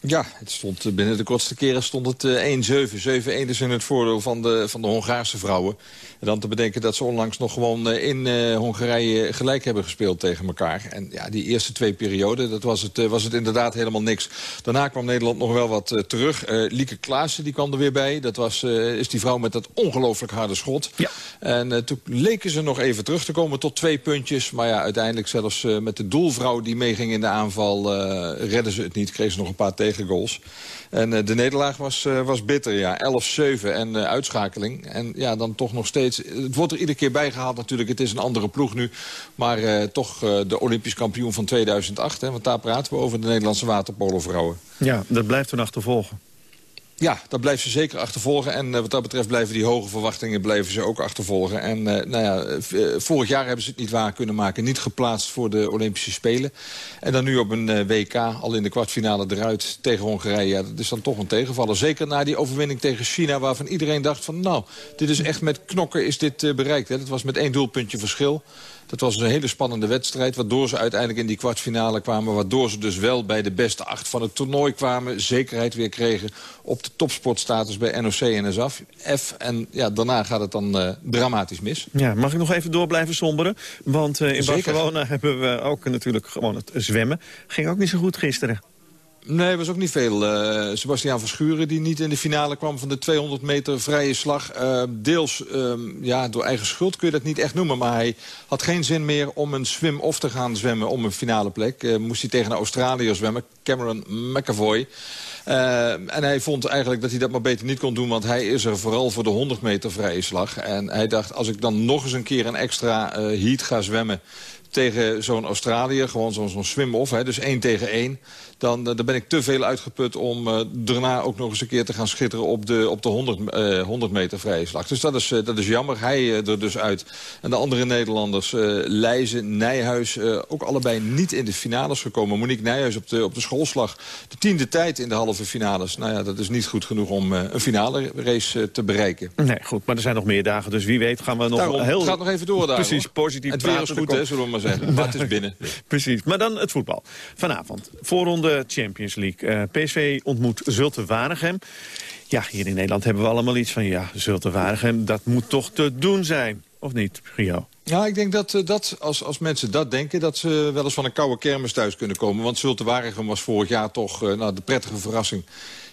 Ja, het stond, eh, binnen de kortste keren stond het eh, 1-7. 7-1 is in het voordeel van de, van de Hongaarse vrouwen. En dan te bedenken dat ze onlangs nog gewoon eh, in eh, Hongarije gelijk hebben gespeeld tegen elkaar. En ja, die eerste twee perioden, dat was het, eh, was het inderdaad helemaal niks. Daarna kwam Nederland nog wel wat eh, terug. Eh, Lieke Klaassen die kwam er weer bij. Dat was, eh, is die vrouw met dat ongelooflijk harde schot. Ja. En eh, toen leken ze nog even terug te komen tot twee puntjes. Maar ja, uiteindelijk zelfs eh, met de doelvrouw die meeging in de aanval... eh redden ze het niet, kreeg ze nog een paar tegengoals. En eh, de nederlaag was, eh, was bitter, ja. 11-7 en eh, uitschakeling. En ja, dan toch nog steeds... Het wordt er iedere keer bijgehaald natuurlijk. Het is een andere ploeg nu. Maar toch de Olympisch kampioen van 2008. Hè, want daar praten we over de Nederlandse waterpolovrouwen. Ja, dat blijft een achtervolgen. Ja, dat blijft ze zeker achtervolgen. En uh, wat dat betreft blijven die hoge verwachtingen blijven ze ook achtervolgen. En uh, nou ja, vorig jaar hebben ze het niet waar kunnen maken. Niet geplaatst voor de Olympische Spelen. En dan nu op een WK, al in de kwartfinale eruit tegen Hongarije. Ja, dat is dan toch een tegenvaller. Zeker na die overwinning tegen China, waarvan iedereen dacht van... nou, dit is echt met knokken is dit bereikt. Hè. Dat was met één doelpuntje verschil. Dat was een hele spannende wedstrijd, waardoor ze uiteindelijk in die kwartfinale kwamen. Waardoor ze dus wel bij de beste acht van het toernooi kwamen. Zekerheid weer kregen op de topsportstatus bij NOC en NSF. F. En ja, daarna gaat het dan uh, dramatisch mis. Ja, mag ik nog even door blijven somberen? Want uh, in Zeker. Barcelona hebben we ook natuurlijk gewoon het zwemmen. Ging ook niet zo goed gisteren. Nee, was ook niet veel. Uh, Sebastiaan Verschuren die niet in de finale kwam van de 200 meter vrije slag. Uh, deels um, ja, door eigen schuld kun je dat niet echt noemen. Maar hij had geen zin meer om een swim-off te gaan zwemmen om een finale plek. Uh, moest hij tegen een Australiër zwemmen, Cameron McAvoy. En hij vond eigenlijk dat hij dat maar beter niet kon doen... want hij is er vooral voor de 100 meter vrije slag. En hij dacht, als ik dan nog eens een keer een extra heat ga zwemmen tegen zo'n Australiër, gewoon zo'n zo swim-off, dus één tegen één dan, eh, dan ben ik te veel uitgeput om uh, daarna ook nog eens een keer te gaan schitteren op de, op de 100, uh, 100 meter vrije slag. Dus dat is, uh, dat is jammer. Hij er dus uit. En de andere Nederlanders, Leijzen, Nijhuis, ook allebei niet in de finales gekomen. Monique Nijhuis op de, op de schoolslag. De tiende tijd in de halve finales. Nou ja, dat is niet goed genoeg om een finale race te bereiken. Nee, goed. Maar er zijn nog meer dagen. Dus wie weet gaan we nog Daarom, heel... Het gaat nog even door daar. Precies, positief Het weer is goed, hè, zullen we maar zeggen. Maar het is binnen. Precies. Maar dan het voetbal. Vanavond. Voorronde de Champions League. Uh, PSV ontmoet Zulte Waregem. Ja, hier in Nederland hebben we allemaal iets van... ja, Zulte Waregem, dat moet toch te doen zijn. Of niet, Gio? Ja, ik denk dat, uh, dat als, als mensen dat denken... dat ze wel eens van een koude kermis thuis kunnen komen. Want Zulte Waregem was vorig jaar toch uh, nou, de prettige verrassing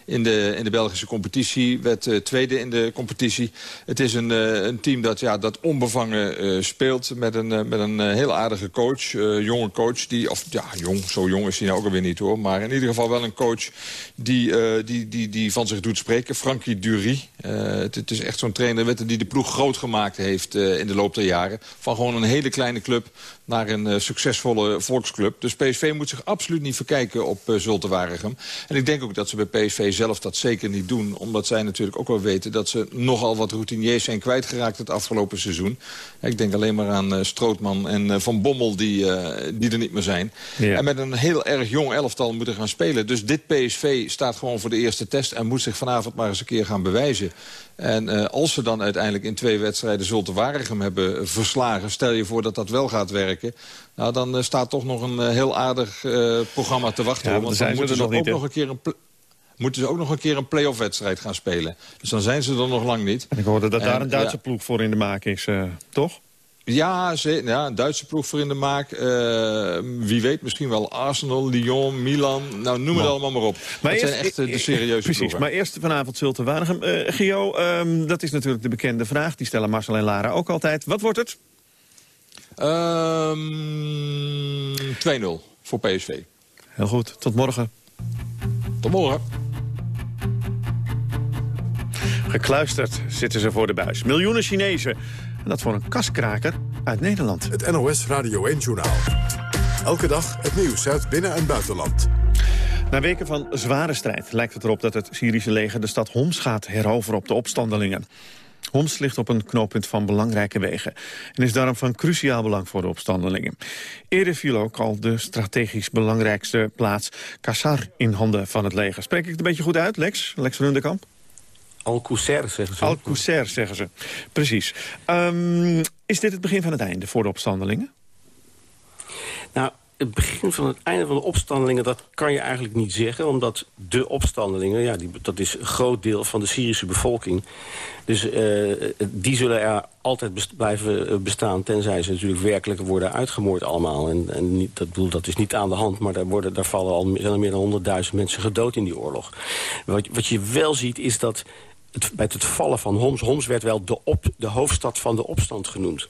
in de, in de Belgische competitie. Werd uh, tweede in de competitie. Het is een, uh, een team dat, ja, dat onbevangen uh, speelt met een, met een heel aardige coach. jonge coach. Die, of ja, jong, zo jong is hij nou ook alweer niet hoor. Maar in ieder geval wel een coach die, die, die, die van zich doet spreken. Frankie Dury. Het, het, is echt zo'n trainer die de ploeg groot gemaakt heeft in de loop der jaren. Van gewoon een hele kleine club naar een succesvolle volksclub. Dus PSV moet zich absoluut niet verkijken op Zulte Waregem. En ik denk ook dat ze bij PSV zelf dat zeker niet doen. Omdat zij natuurlijk ook wel weten dat ze nogal wat routiniers zijn kwijtgeraakt het afgelopen seizoen. Ik denk alleen maar aan uh, Strootman en uh, Van Bommel die, uh, die er niet meer zijn. Ja. En met een heel erg jong elftal moeten gaan spelen. Dus dit PSV staat gewoon voor de eerste test en moet zich vanavond maar eens een keer gaan bewijzen. En uh, als ze dan uiteindelijk in twee wedstrijden Zulte Waregem hebben verslagen... stel je voor dat dat wel gaat werken... Nou, dan uh, staat toch nog een uh, heel aardig programma te wachten. Ja, want dan dan moeten ze nog ook niet, nog een keer een moeten ze ook nog een keer een play-off wedstrijd gaan spelen. Dus dan zijn ze er nog lang niet. En ik hoorde dat en, daar een Duitse ja. ploeg voor in de maak is, uh, toch? Ja, ze, ja, een Duitse ploeg voor in de maak. Uh, wie weet misschien wel Arsenal, Lyon, Milan. Nou, noem het allemaal maar op. Maar dat eerst, zijn echt de serieuze Precies, ploegen. maar eerst vanavond Zulte Waregem. Uh, Gio, um, dat is natuurlijk de bekende vraag. Die stellen Marcel en Lara ook altijd. Wat wordt het? Um, 2-0 voor PSV. Heel goed, tot morgen. Tot morgen. Gekluisterd zitten ze voor de buis. Miljoenen Chinezen. En dat voor een kaskraker uit Nederland. Het NOS Radio 1-journaal. Elke dag het nieuws uit binnen- en buitenland. Na weken van zware strijd lijkt het erop dat het Syrische leger de stad Homs gaat heroveren op de opstandelingen. Homs ligt op een knooppunt van belangrijke wegen en is daarom van cruciaal belang voor de opstandelingen. Eerder viel ook al de strategisch belangrijkste plaats Kassar in handen van het leger. Spreek ik het een beetje goed uit, Lex? Lex Rundekamp? Al-Qusser, zeggen ze. Al-Qusser, zeggen ze. Precies. Um, is dit het begin van het einde voor de opstandelingen? Nou, het begin van het einde van de opstandelingen... dat kan je eigenlijk niet zeggen, omdat de opstandelingen... Ja, die, dat is een groot deel van de Syrische bevolking. Dus uh, die zullen er altijd best blijven bestaan... tenzij ze natuurlijk werkelijk worden uitgemoord allemaal. En, en niet, dat, bedoel, dat is niet aan de hand, maar daar, worden, daar vallen al zijn er meer dan 100.000 mensen gedood in die oorlog. Wat, wat je wel ziet is dat het, bij het vallen van Homs... Homs werd wel de, op, de hoofdstad van de opstand genoemd.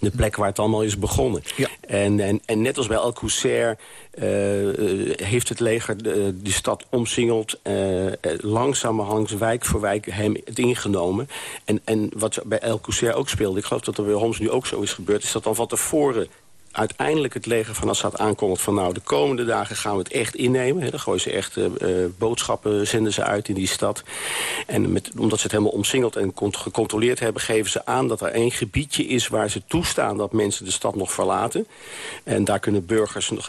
De plek waar het allemaal is begonnen. Ja. En, en, en net als bij El Qusair uh, heeft het leger de, de stad omsingeld. Uh, langzamerhand, wijk voor wijk, hem het ingenomen. En, en wat bij El Qusair ook speelde, ik geloof dat er bij Homs nu ook zo is gebeurd... is dat dan van tevoren uiteindelijk het leger van Assad aankondigt van... nou, de komende dagen gaan we het echt innemen. Dan gooien ze echt uh, boodschappen, zenden ze uit in die stad. En met, omdat ze het helemaal omsingeld en gecontroleerd hebben... geven ze aan dat er één gebiedje is waar ze toestaan... dat mensen de stad nog verlaten. En daar kunnen burgers nog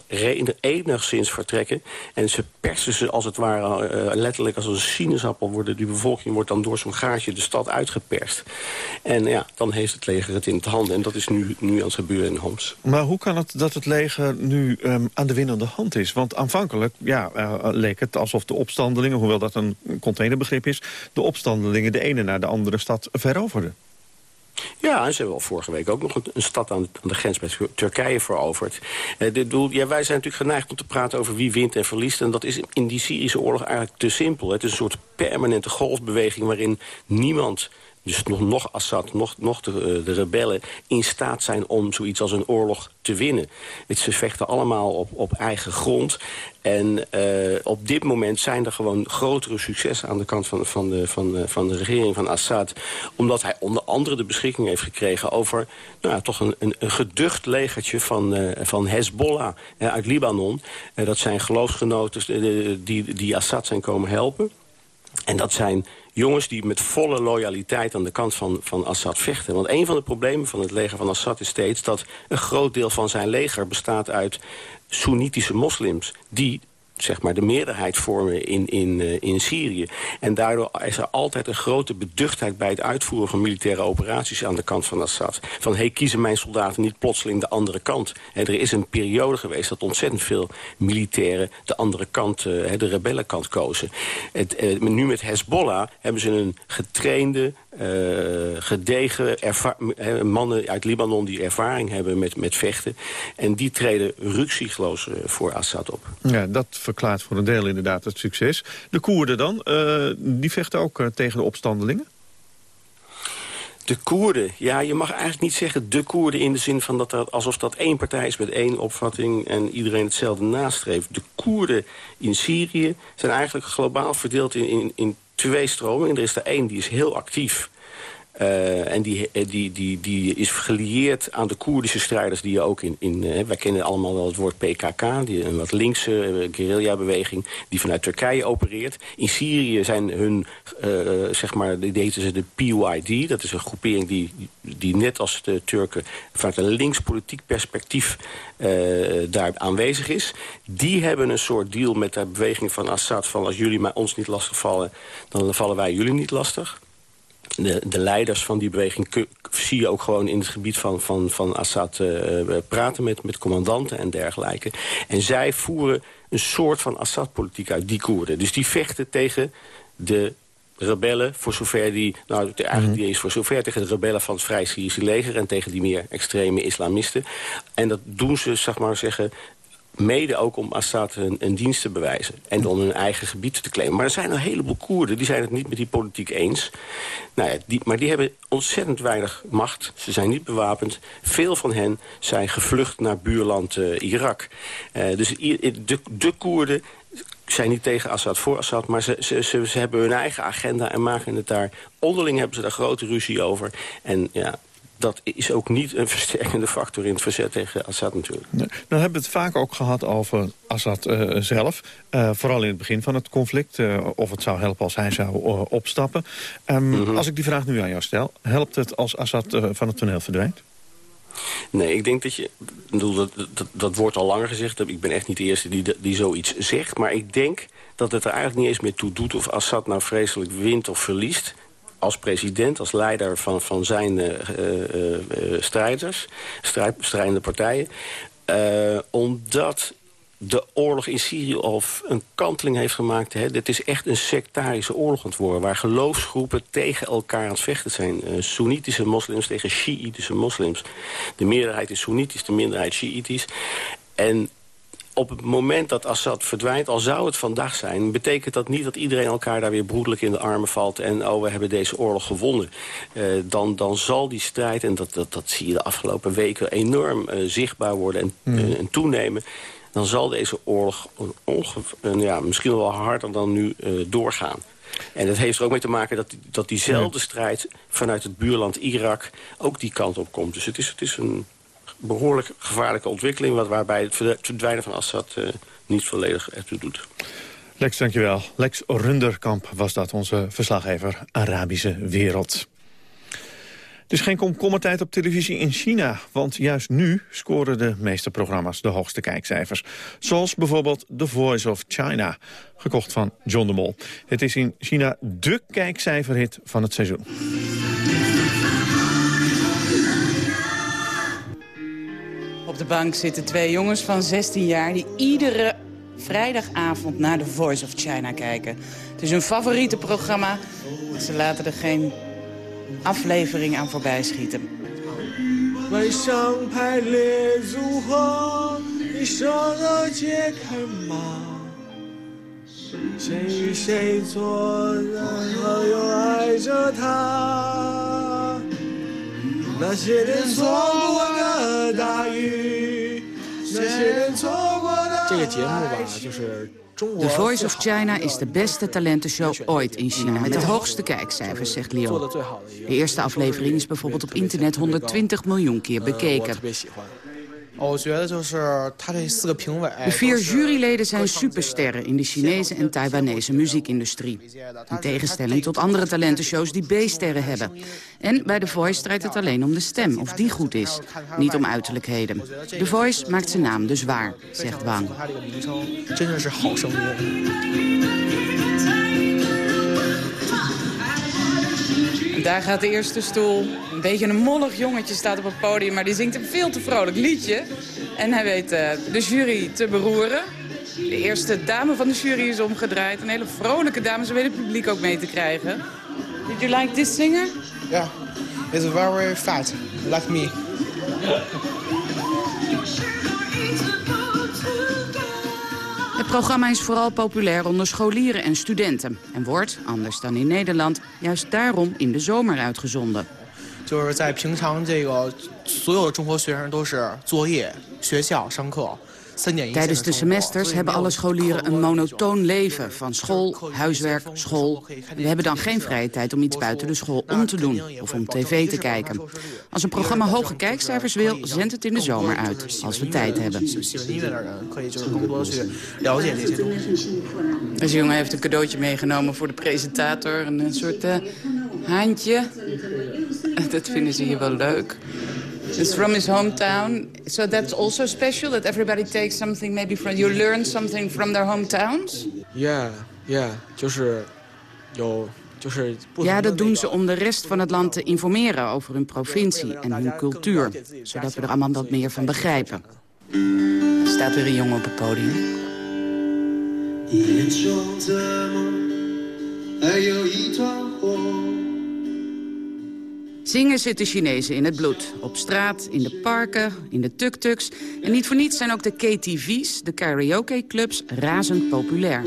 enigszins vertrekken. En ze persen ze als het ware uh, letterlijk als een sinaasappel... Worden, die bevolking wordt dan door zo'n gaatje de stad uitgeperst. En ja, dan heeft het leger het in de handen. En dat is nu, nu aan het gebeuren in Homs. Maar hoe kan het dat het leger nu um, aan de winnende hand is? Want aanvankelijk ja, uh, leek het alsof de opstandelingen... hoewel dat een containerbegrip is... de opstandelingen de ene naar de andere stad veroverden. Ja, en ze hebben al vorige week ook nog een, stad aan de, aan de, grens met Turkije veroverd. Eh, dit doel, ja, wij zijn natuurlijk geneigd om te praten over wie wint en verliest. En dat is in die Syrische oorlog eigenlijk te simpel. Het is een soort permanente golfbeweging waarin niemand dus nog, nog Assad, nog, nog de, eh, de, rebellen in staat zijn om zoiets als een oorlog te winnen. Het, ze vechten allemaal op, op eigen grond. En uh, op dit moment zijn er gewoon grotere successen aan de kant van, van, de, van, van de regering van Assad. Omdat hij onder andere de beschikking heeft gekregen over nou ja, toch een, een, geducht legertje van, van Hezbollah uit Libanon. dat zijn geloofsgenoten die, die Assad zijn komen helpen. En dat zijn jongens die met volle loyaliteit aan de kant van, van Assad vechten. Want een van de problemen van het leger van Assad is steeds... dat een groot deel van zijn leger bestaat uit Soenitische moslims... die zeg maar, de meerderheid vormen in, in, uh, in Syrië. En daardoor is er altijd een grote beduchtheid bij het uitvoeren van militaire operaties aan de kant van Assad. Van, hey, kiezen mijn soldaten niet plotseling de andere kant. En er is een periode geweest dat ontzettend veel militairen de andere kant, uh, de rebellenkant kozen. Het, uh, nu met Hezbollah hebben ze een getrainde, uh, gedegen mannen uit Libanon die ervaring hebben met, met vechten. En die treden ruksigloos uh, voor Assad op. Ja, dat verklaart voor een deel inderdaad het succes. De Koerden dan, uh, die vechten ook tegen de opstandelingen? De Koerden, ja, je mag eigenlijk niet zeggen de Koerden... in de zin van dat er, alsof dat één partij is met één opvatting... en iedereen hetzelfde nastreeft. De Koerden in Syrië zijn eigenlijk globaal verdeeld in, in, in twee stromingen. Er is er één die is heel actief uh, en die, die, die, die is gelieerd aan de Koerdische strijders die je ook in... in uh, wij kennen allemaal wel het woord PKK, die, een wat linkse guerrilla-beweging... die vanuit Turkije opereert. In Syrië zijn hun, zeg maar, deden ze de PYD. Dat is een groepering die, die net als de Turken... vanuit een linkspolitiek perspectief daar aanwezig is. Die hebben een soort deal met de beweging van Assad... van als jullie maar ons niet lastigvallen, dan vallen wij jullie niet lastig de, de leiders van die beweging zie je ook gewoon in het gebied van, van, van Assad uh, praten met, met commandanten en dergelijke. En zij voeren een soort van Assad-politiek uit, die Koerden. Dus die vechten tegen de rebellen, voor zover die... nou, eigenlijk mhm. die is voor zover tegen de rebellen van het Vrij Syrische leger... en tegen die meer extreme islamisten. En dat doen ze, zeg maar zeggen, Mede ook om Assad een, dienst te bewijzen. En om hun eigen gebied te claimen. Maar er zijn een heleboel Koerden die zijn het niet met die politiek eens. Nou ja, die, maar die hebben ontzettend weinig macht. Ze zijn niet bewapend. Veel van hen zijn gevlucht naar buurland uh, Irak. Uh, dus de, de Koerden zijn niet tegen Assad voor Assad, maar ze, ze, ze, ze, hebben hun eigen agenda en maken het daar. Onderling hebben ze daar grote ruzie over. En ja, dat is ook niet een versterkende factor in het verzet tegen Assad natuurlijk. Nee. Dan hebben we het vaak ook gehad over Assad uh, zelf. Uh, vooral in het begin van het conflict. Uh, of het zou helpen als hij zou opstappen. Um, mm -hmm. Als ik die vraag nu aan jou stel. Helpt het als Assad van het toneel verdwijnt? Nee, ik denk dat je... Bedoel, dat, dat, dat wordt al langer gezegd. Ik ben echt niet de eerste die, die zoiets zegt. Maar ik denk dat het er eigenlijk niet eens meer toe doet... of Assad nou vreselijk wint of verliest als president, als leider van, van zijn uh, uh, strijders, strijd, strijdende partijen. omdat de oorlog in Syrië al een kanteling heeft gemaakt. Hè. Dit is echt een sectarische oorlog worden... waar geloofsgroepen tegen elkaar aan het vechten zijn. Uh, Soenitische moslims tegen Shiïtische moslims. De meerderheid is Soenitisch, de minderheid Shiïtisch. En op het moment dat Assad verdwijnt, al zou het vandaag zijn... betekent dat niet dat iedereen elkaar daar weer broederlijk in de armen valt... en oh, we hebben deze oorlog gewonnen. Uh, dan, dan zal die strijd, en dat, dat, dat zie je de afgelopen weken... enorm uh, zichtbaar worden en, mm. uh, en, toenemen... dan zal deze oorlog ja, misschien wel harder dan nu doorgaan. En dat heeft er ook mee te maken dat, dat diezelfde strijd... vanuit het buurland Irak ook die kant op komt. Dus het is, het is een behoorlijk gevaarlijke ontwikkeling... Wat, waarbij het verdwijnen van Assad uh, niet volledig ertoe doet. Lex, dankjewel. Lex Runderkamp was dat, onze verslaggever Arabische Wereld. Het is geen komkommertijd op televisie in China, want juist nu scoren de meeste programma's de hoogste kijkcijfers. Zoals bijvoorbeeld The Voice of China, gekocht van John de Mol. Het is in China dé kijkcijferhit van het seizoen. Op de bank zitten twee jongens van 16 jaar die iedere vrijdagavond naar The Voice of China kijken. Het is hun favoriete programma. Ze laten er geen aflevering aan voorbij schieten. The Voice of China is de beste talentenshow ooit in China... met de hoogste kijkcijfers, zegt Leon. De eerste aflevering is bijvoorbeeld op internet 120 miljoen keer bekeken. De vier juryleden zijn supersterren in de Chinese en Taiwanese muziekindustrie. In tegenstelling tot andere talentenshows die B-sterren hebben. En bij The Voice draait het alleen om de stem, of die goed is. Niet om uiterlijkheden. The Voice maakt zijn naam dus waar, zegt Wang. Daar gaat de eerste stoel. Een beetje een mollig jongetje staat op het podium... maar die zingt een veel te vrolijk liedje. En hij weet uh, de jury te beroeren. De eerste dame van de jury is omgedraaid. Een hele vrolijke dame, ze weet het publiek ook mee te krijgen. Did you like this singer? Ja, yeah. it's very fat, like me. programma is vooral populair onder scholieren en studenten... en wordt, anders dan in Nederland, juist daarom in de zomer uitgezonden. 就是在平常这个所有的中国学生都是作业、学校、上课。 Tijdens de semesters hebben alle scholieren een monotoon leven. Van school, huiswerk, school. We hebben dan geen vrije tijd om iets buiten de school om te doen. Of om tv te kijken. Als een programma hoge kijkcijfers wil, zendt het in de zomer uit. Als we tijd hebben. Deze jongen heeft een cadeautje meegenomen voor de presentator. Een soort uh, haantje. Dat vinden ze hier wel leuk. It's from his hometown. So that's also special that everybody takes something maybe from you learn something from their hometowns? Ja, ja, 就是有 ja, dat doen ze om de rest van het land te informeren over hun provincie en hun cultuur. Zodat we er allemaal wat meer van begrijpen. Er staat weer een jongen op het podium. Zingen zitten Chinezen in het bloed. Op straat, in de parken, in de tuk-tuks. En niet voor niets zijn ook de KTV's, de karaoke-clubs, razend populair.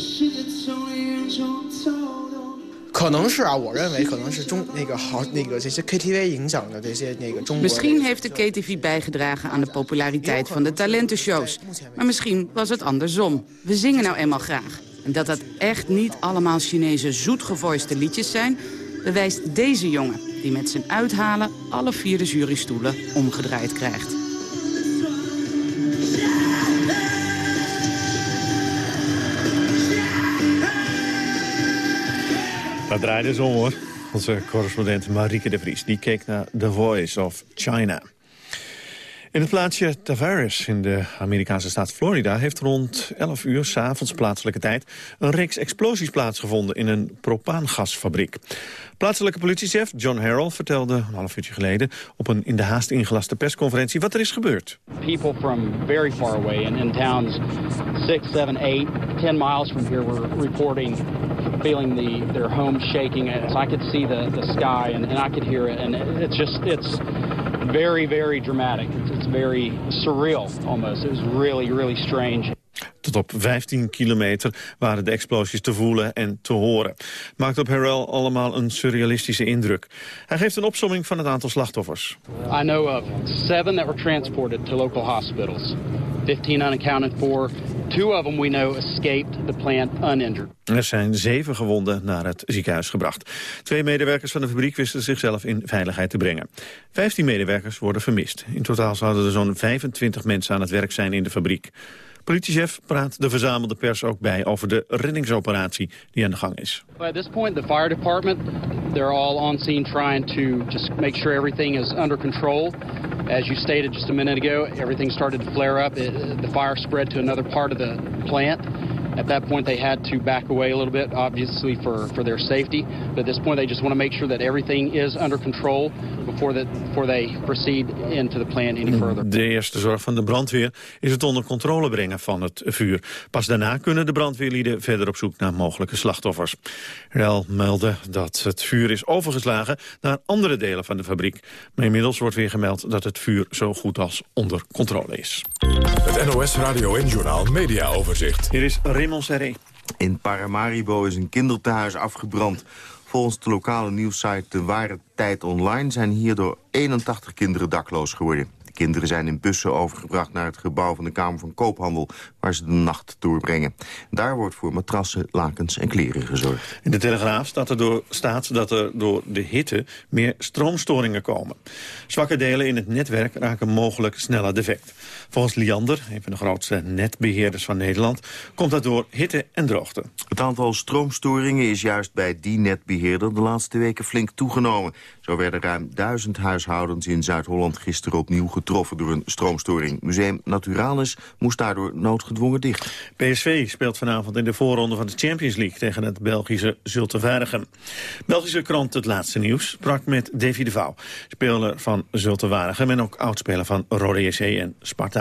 Misschien heeft de KTV bijgedragen aan de populariteit van de talentenshows. Maar misschien was het andersom. We zingen nou eenmaal graag. En dat dat echt niet allemaal Chinese zoetgevoiste liedjes zijn... bewijst deze jongen die met zijn uithalen alle vier de jurystoelen omgedraaid krijgt. Dat draaide zo hoor. Onze correspondent Marieke de Vries die keek naar The Voice of China. In het plaatsje Tavares in de Amerikaanse staat Florida... heeft rond 11 uur s'avonds plaatselijke tijd... een reeks explosies plaatsgevonden in een propaangasfabriek. Plaatselijke politiechef John Harrell vertelde een half uurtje geleden... op een in de haast ingelaste persconferentie wat er is gebeurd. People from very far away in towns 6, 7, 8, 10 miles from here were reporting feeling the, their home shaking. As I could see the, the sky and, and I could hear it. And it's just, it's very, very dramatic. It's, it's very surreal almost. It was really, really strange. Op 15 kilometer waren de explosies te voelen en te horen. Maakt op Harrell allemaal een surrealistische indruk. Hij geeft een opsomming van het aantal slachtoffers. I know of seven that were transported to local hospitals. 15 unaccounted for. Two of them we know escaped the plant uninjured. Er zijn zeven gewonden naar het ziekenhuis gebracht. Twee medewerkers van de fabriek wisten zichzelf in veiligheid te brengen. Vijftien medewerkers worden vermist. In totaal zouden er zo'n 25 mensen aan het werk zijn in de fabriek. Politiechef praat de verzamelde pers ook bij over de reddingsoperatie die aan de gang is. At this point, the fire department, they're all on scene trying to just make sure everything is under control. As you stated just a minute ago, everything started to flare up. It, the fire spread to another part of the plant. At that point, they had to back away a little bit, obviously for, for their safety. But at this point, they just want to make sure that everything is under control before, that, before they proceed into the plant any further. De eerste zorg van de brandweer is het onder controle brengen van het vuur. Pas daarna kunnen de brandweerlieden verder op zoek naar mogelijke slachtoffers. Rel meldde dat het vuur is overgeslagen naar andere delen van de fabriek. Maar inmiddels wordt weer gemeld dat het vuur zo goed als onder controle is. Het NOS Radio en Journal Media Overzicht. Hier is Raymond Serré. In Paramaribo is een kinderthuis afgebrand. Volgens de lokale nieuwssite De Ware Tijd Online zijn hierdoor 81 kinderen dakloos geworden. De kinderen zijn in bussen overgebracht naar het gebouw van de Kamer van Koophandel... waar ze de nacht doorbrengen. Daar wordt voor matrassen, lakens en kleren gezorgd. In de Telegraaf staat, er door, staat dat er door de hitte meer stroomstoringen komen. Zwakke delen in het netwerk raken mogelijk sneller defect. Volgens Liander, een van de grootste netbeheerders van Nederland... komt dat door hitte en droogte. Het aantal stroomstoringen is juist bij die netbeheerder de laatste weken flink toegenomen. Zo werden ruim duizend huishoudens in Zuid-Holland gisteren opnieuw getroffen door een stroomstoring. Museum Naturalis moest daardoor noodgedwongen dicht. PSV speelt vanavond in de voorronde van de Champions League tegen het Belgische Zulte Waregem. Belgische krant Het Laatste Nieuws sprak met Davy de Vouw, speler van Zulte Waregem en ook oudspeler van Rode JC en Sparta.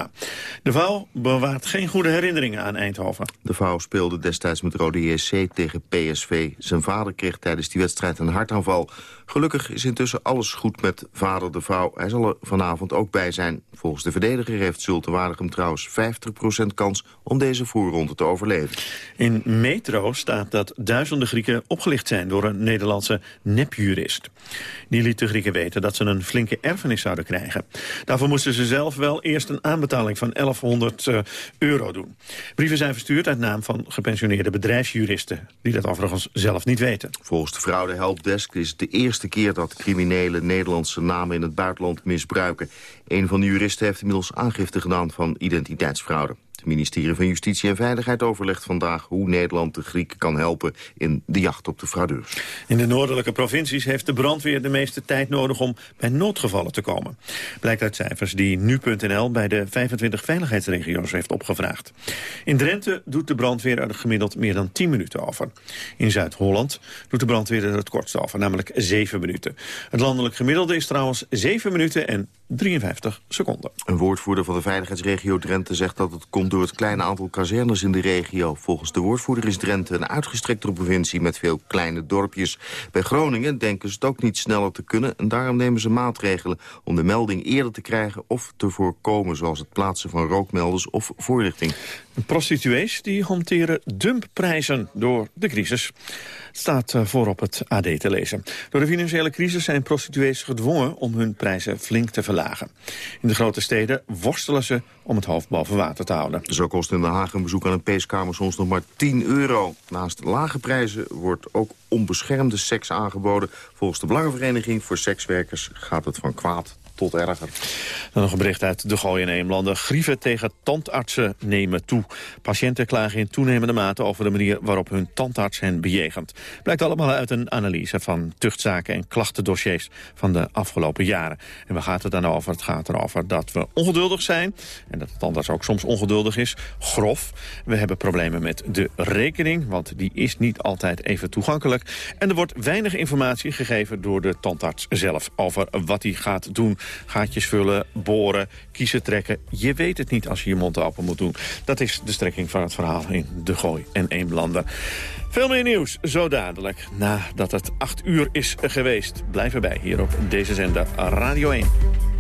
De Vouw bewaart geen goede herinneringen aan Eindhoven. De Vouw speelde destijds met Rode JC tegen PSV. Zijn vader kreeg tijdens die wedstrijd een hartaanval. Gelukkig is intussen alles goed met vader de Vouw. Hij zal er vanavond ook bij zijn. Volgens de verdediger heeft Zulte Waregem trouwens 50% kans om deze voorronde te overleven. In Metro staat dat duizenden Grieken opgelicht zijn door een Nederlandse nepjurist. Die liet de Grieken weten dat ze een flinke erfenis zouden krijgen. Daarvoor moesten ze zelf wel eerst een aanbetaling van 1100 uh, euro doen. Brieven zijn verstuurd uit naam van gepensioneerde bedrijfsjuristen... die dat overigens zelf niet weten. Volgens de fraude helpdesk is het de eerste keer dat criminelen Nederlandse namen in het buitenland misbruiken. Een van de juristen heeft inmiddels aangifte gedaan van identiteitsfraude. Ministerie van Justitie en Veiligheid overlegt vandaag hoe Nederland de Grieken kan helpen in de jacht op de fraudeurs. In de noordelijke provincies heeft de brandweer de meeste tijd nodig om bij noodgevallen te komen. Blijkt uit cijfers die nu.nl bij de 25 veiligheidsregio's heeft opgevraagd. In Drenthe doet de brandweer er gemiddeld meer dan 10 minuten over. In Zuid-Holland doet de brandweer er het kortst over, namelijk 7 minuten. Het landelijk gemiddelde is trouwens 7 minuten en 53 seconden. Een woordvoerder van de veiligheidsregio Drenthe zegt dat het komt door het kleine aantal kazernes in de regio. Volgens de woordvoerder is Drenthe een uitgestrektere provincie met veel kleine dorpjes. Bij Groningen denken ze het ook niet sneller te kunnen... en daarom nemen ze maatregelen om de melding eerder te krijgen of te voorkomen... zoals het plaatsen van rookmelders of voorlichting. Prostituees die hanteren dumpprijzen door de crisis. Staat eh, voorop het AD te lezen. Door de financiële crisis zijn prostituees gedwongen om hun prijzen flink te verlagen. In de grote steden worstelen ze om het hoofd boven water te houden. Zo kost in Den Haag een bezoek aan een peeskamer soms nog maar 10 euro. Naast lage prijzen wordt ook onbeschermde seks aangeboden. Volgens de Belangenvereniging voor Sekswerkers gaat het van kwaad tot erger. Nog een bericht uit De Gooi en Eemlanden. Grieven tegen tandartsen nemen toe. Patiënten klagen in toenemende mate over de manier waarop hun tandarts hen bejegent. Blijkt allemaal uit een analyse van tuchtzaken en klachtendossiers van de afgelopen jaren. En waar gaat het dan over? Het gaat erover dat we ongeduldig zijn en dat de tandarts ook soms ongeduldig is. Grof. We hebben problemen met de rekening, want die is niet altijd even toegankelijk. En er wordt weinig informatie gegeven door de tandarts zelf over wat hij gaat doen gaatjes vullen, boren, kiezen trekken. Je weet het niet als je je mond open moet doen. Dat is de strekking van het verhaal in De Gooi en Eemlanden. Veel meer nieuws, zo dadelijk, nadat het acht uur is geweest. Blijf erbij, hier op deze zender Radio 1.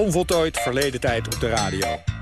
Onvoltooid verleden tijd op de radio.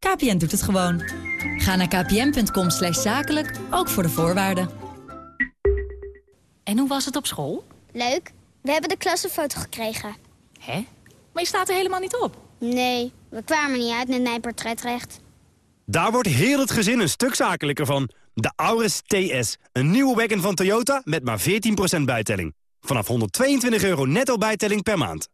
KPN doet het gewoon. Ga naar kpn.com zakelijk, ook voor de voorwaarden. En hoe was het op school? Leuk. We hebben de klassenfoto gekregen. Hè? Maar je staat er helemaal niet op. Nee, we kwamen niet uit met mijn portretrecht. Daar wordt heel het gezin een stuk zakelijker van. De Auris TS, een nieuwe wagon van Toyota met maar 14% bijtelling. Vanaf 122 euro netto bijtelling per maand.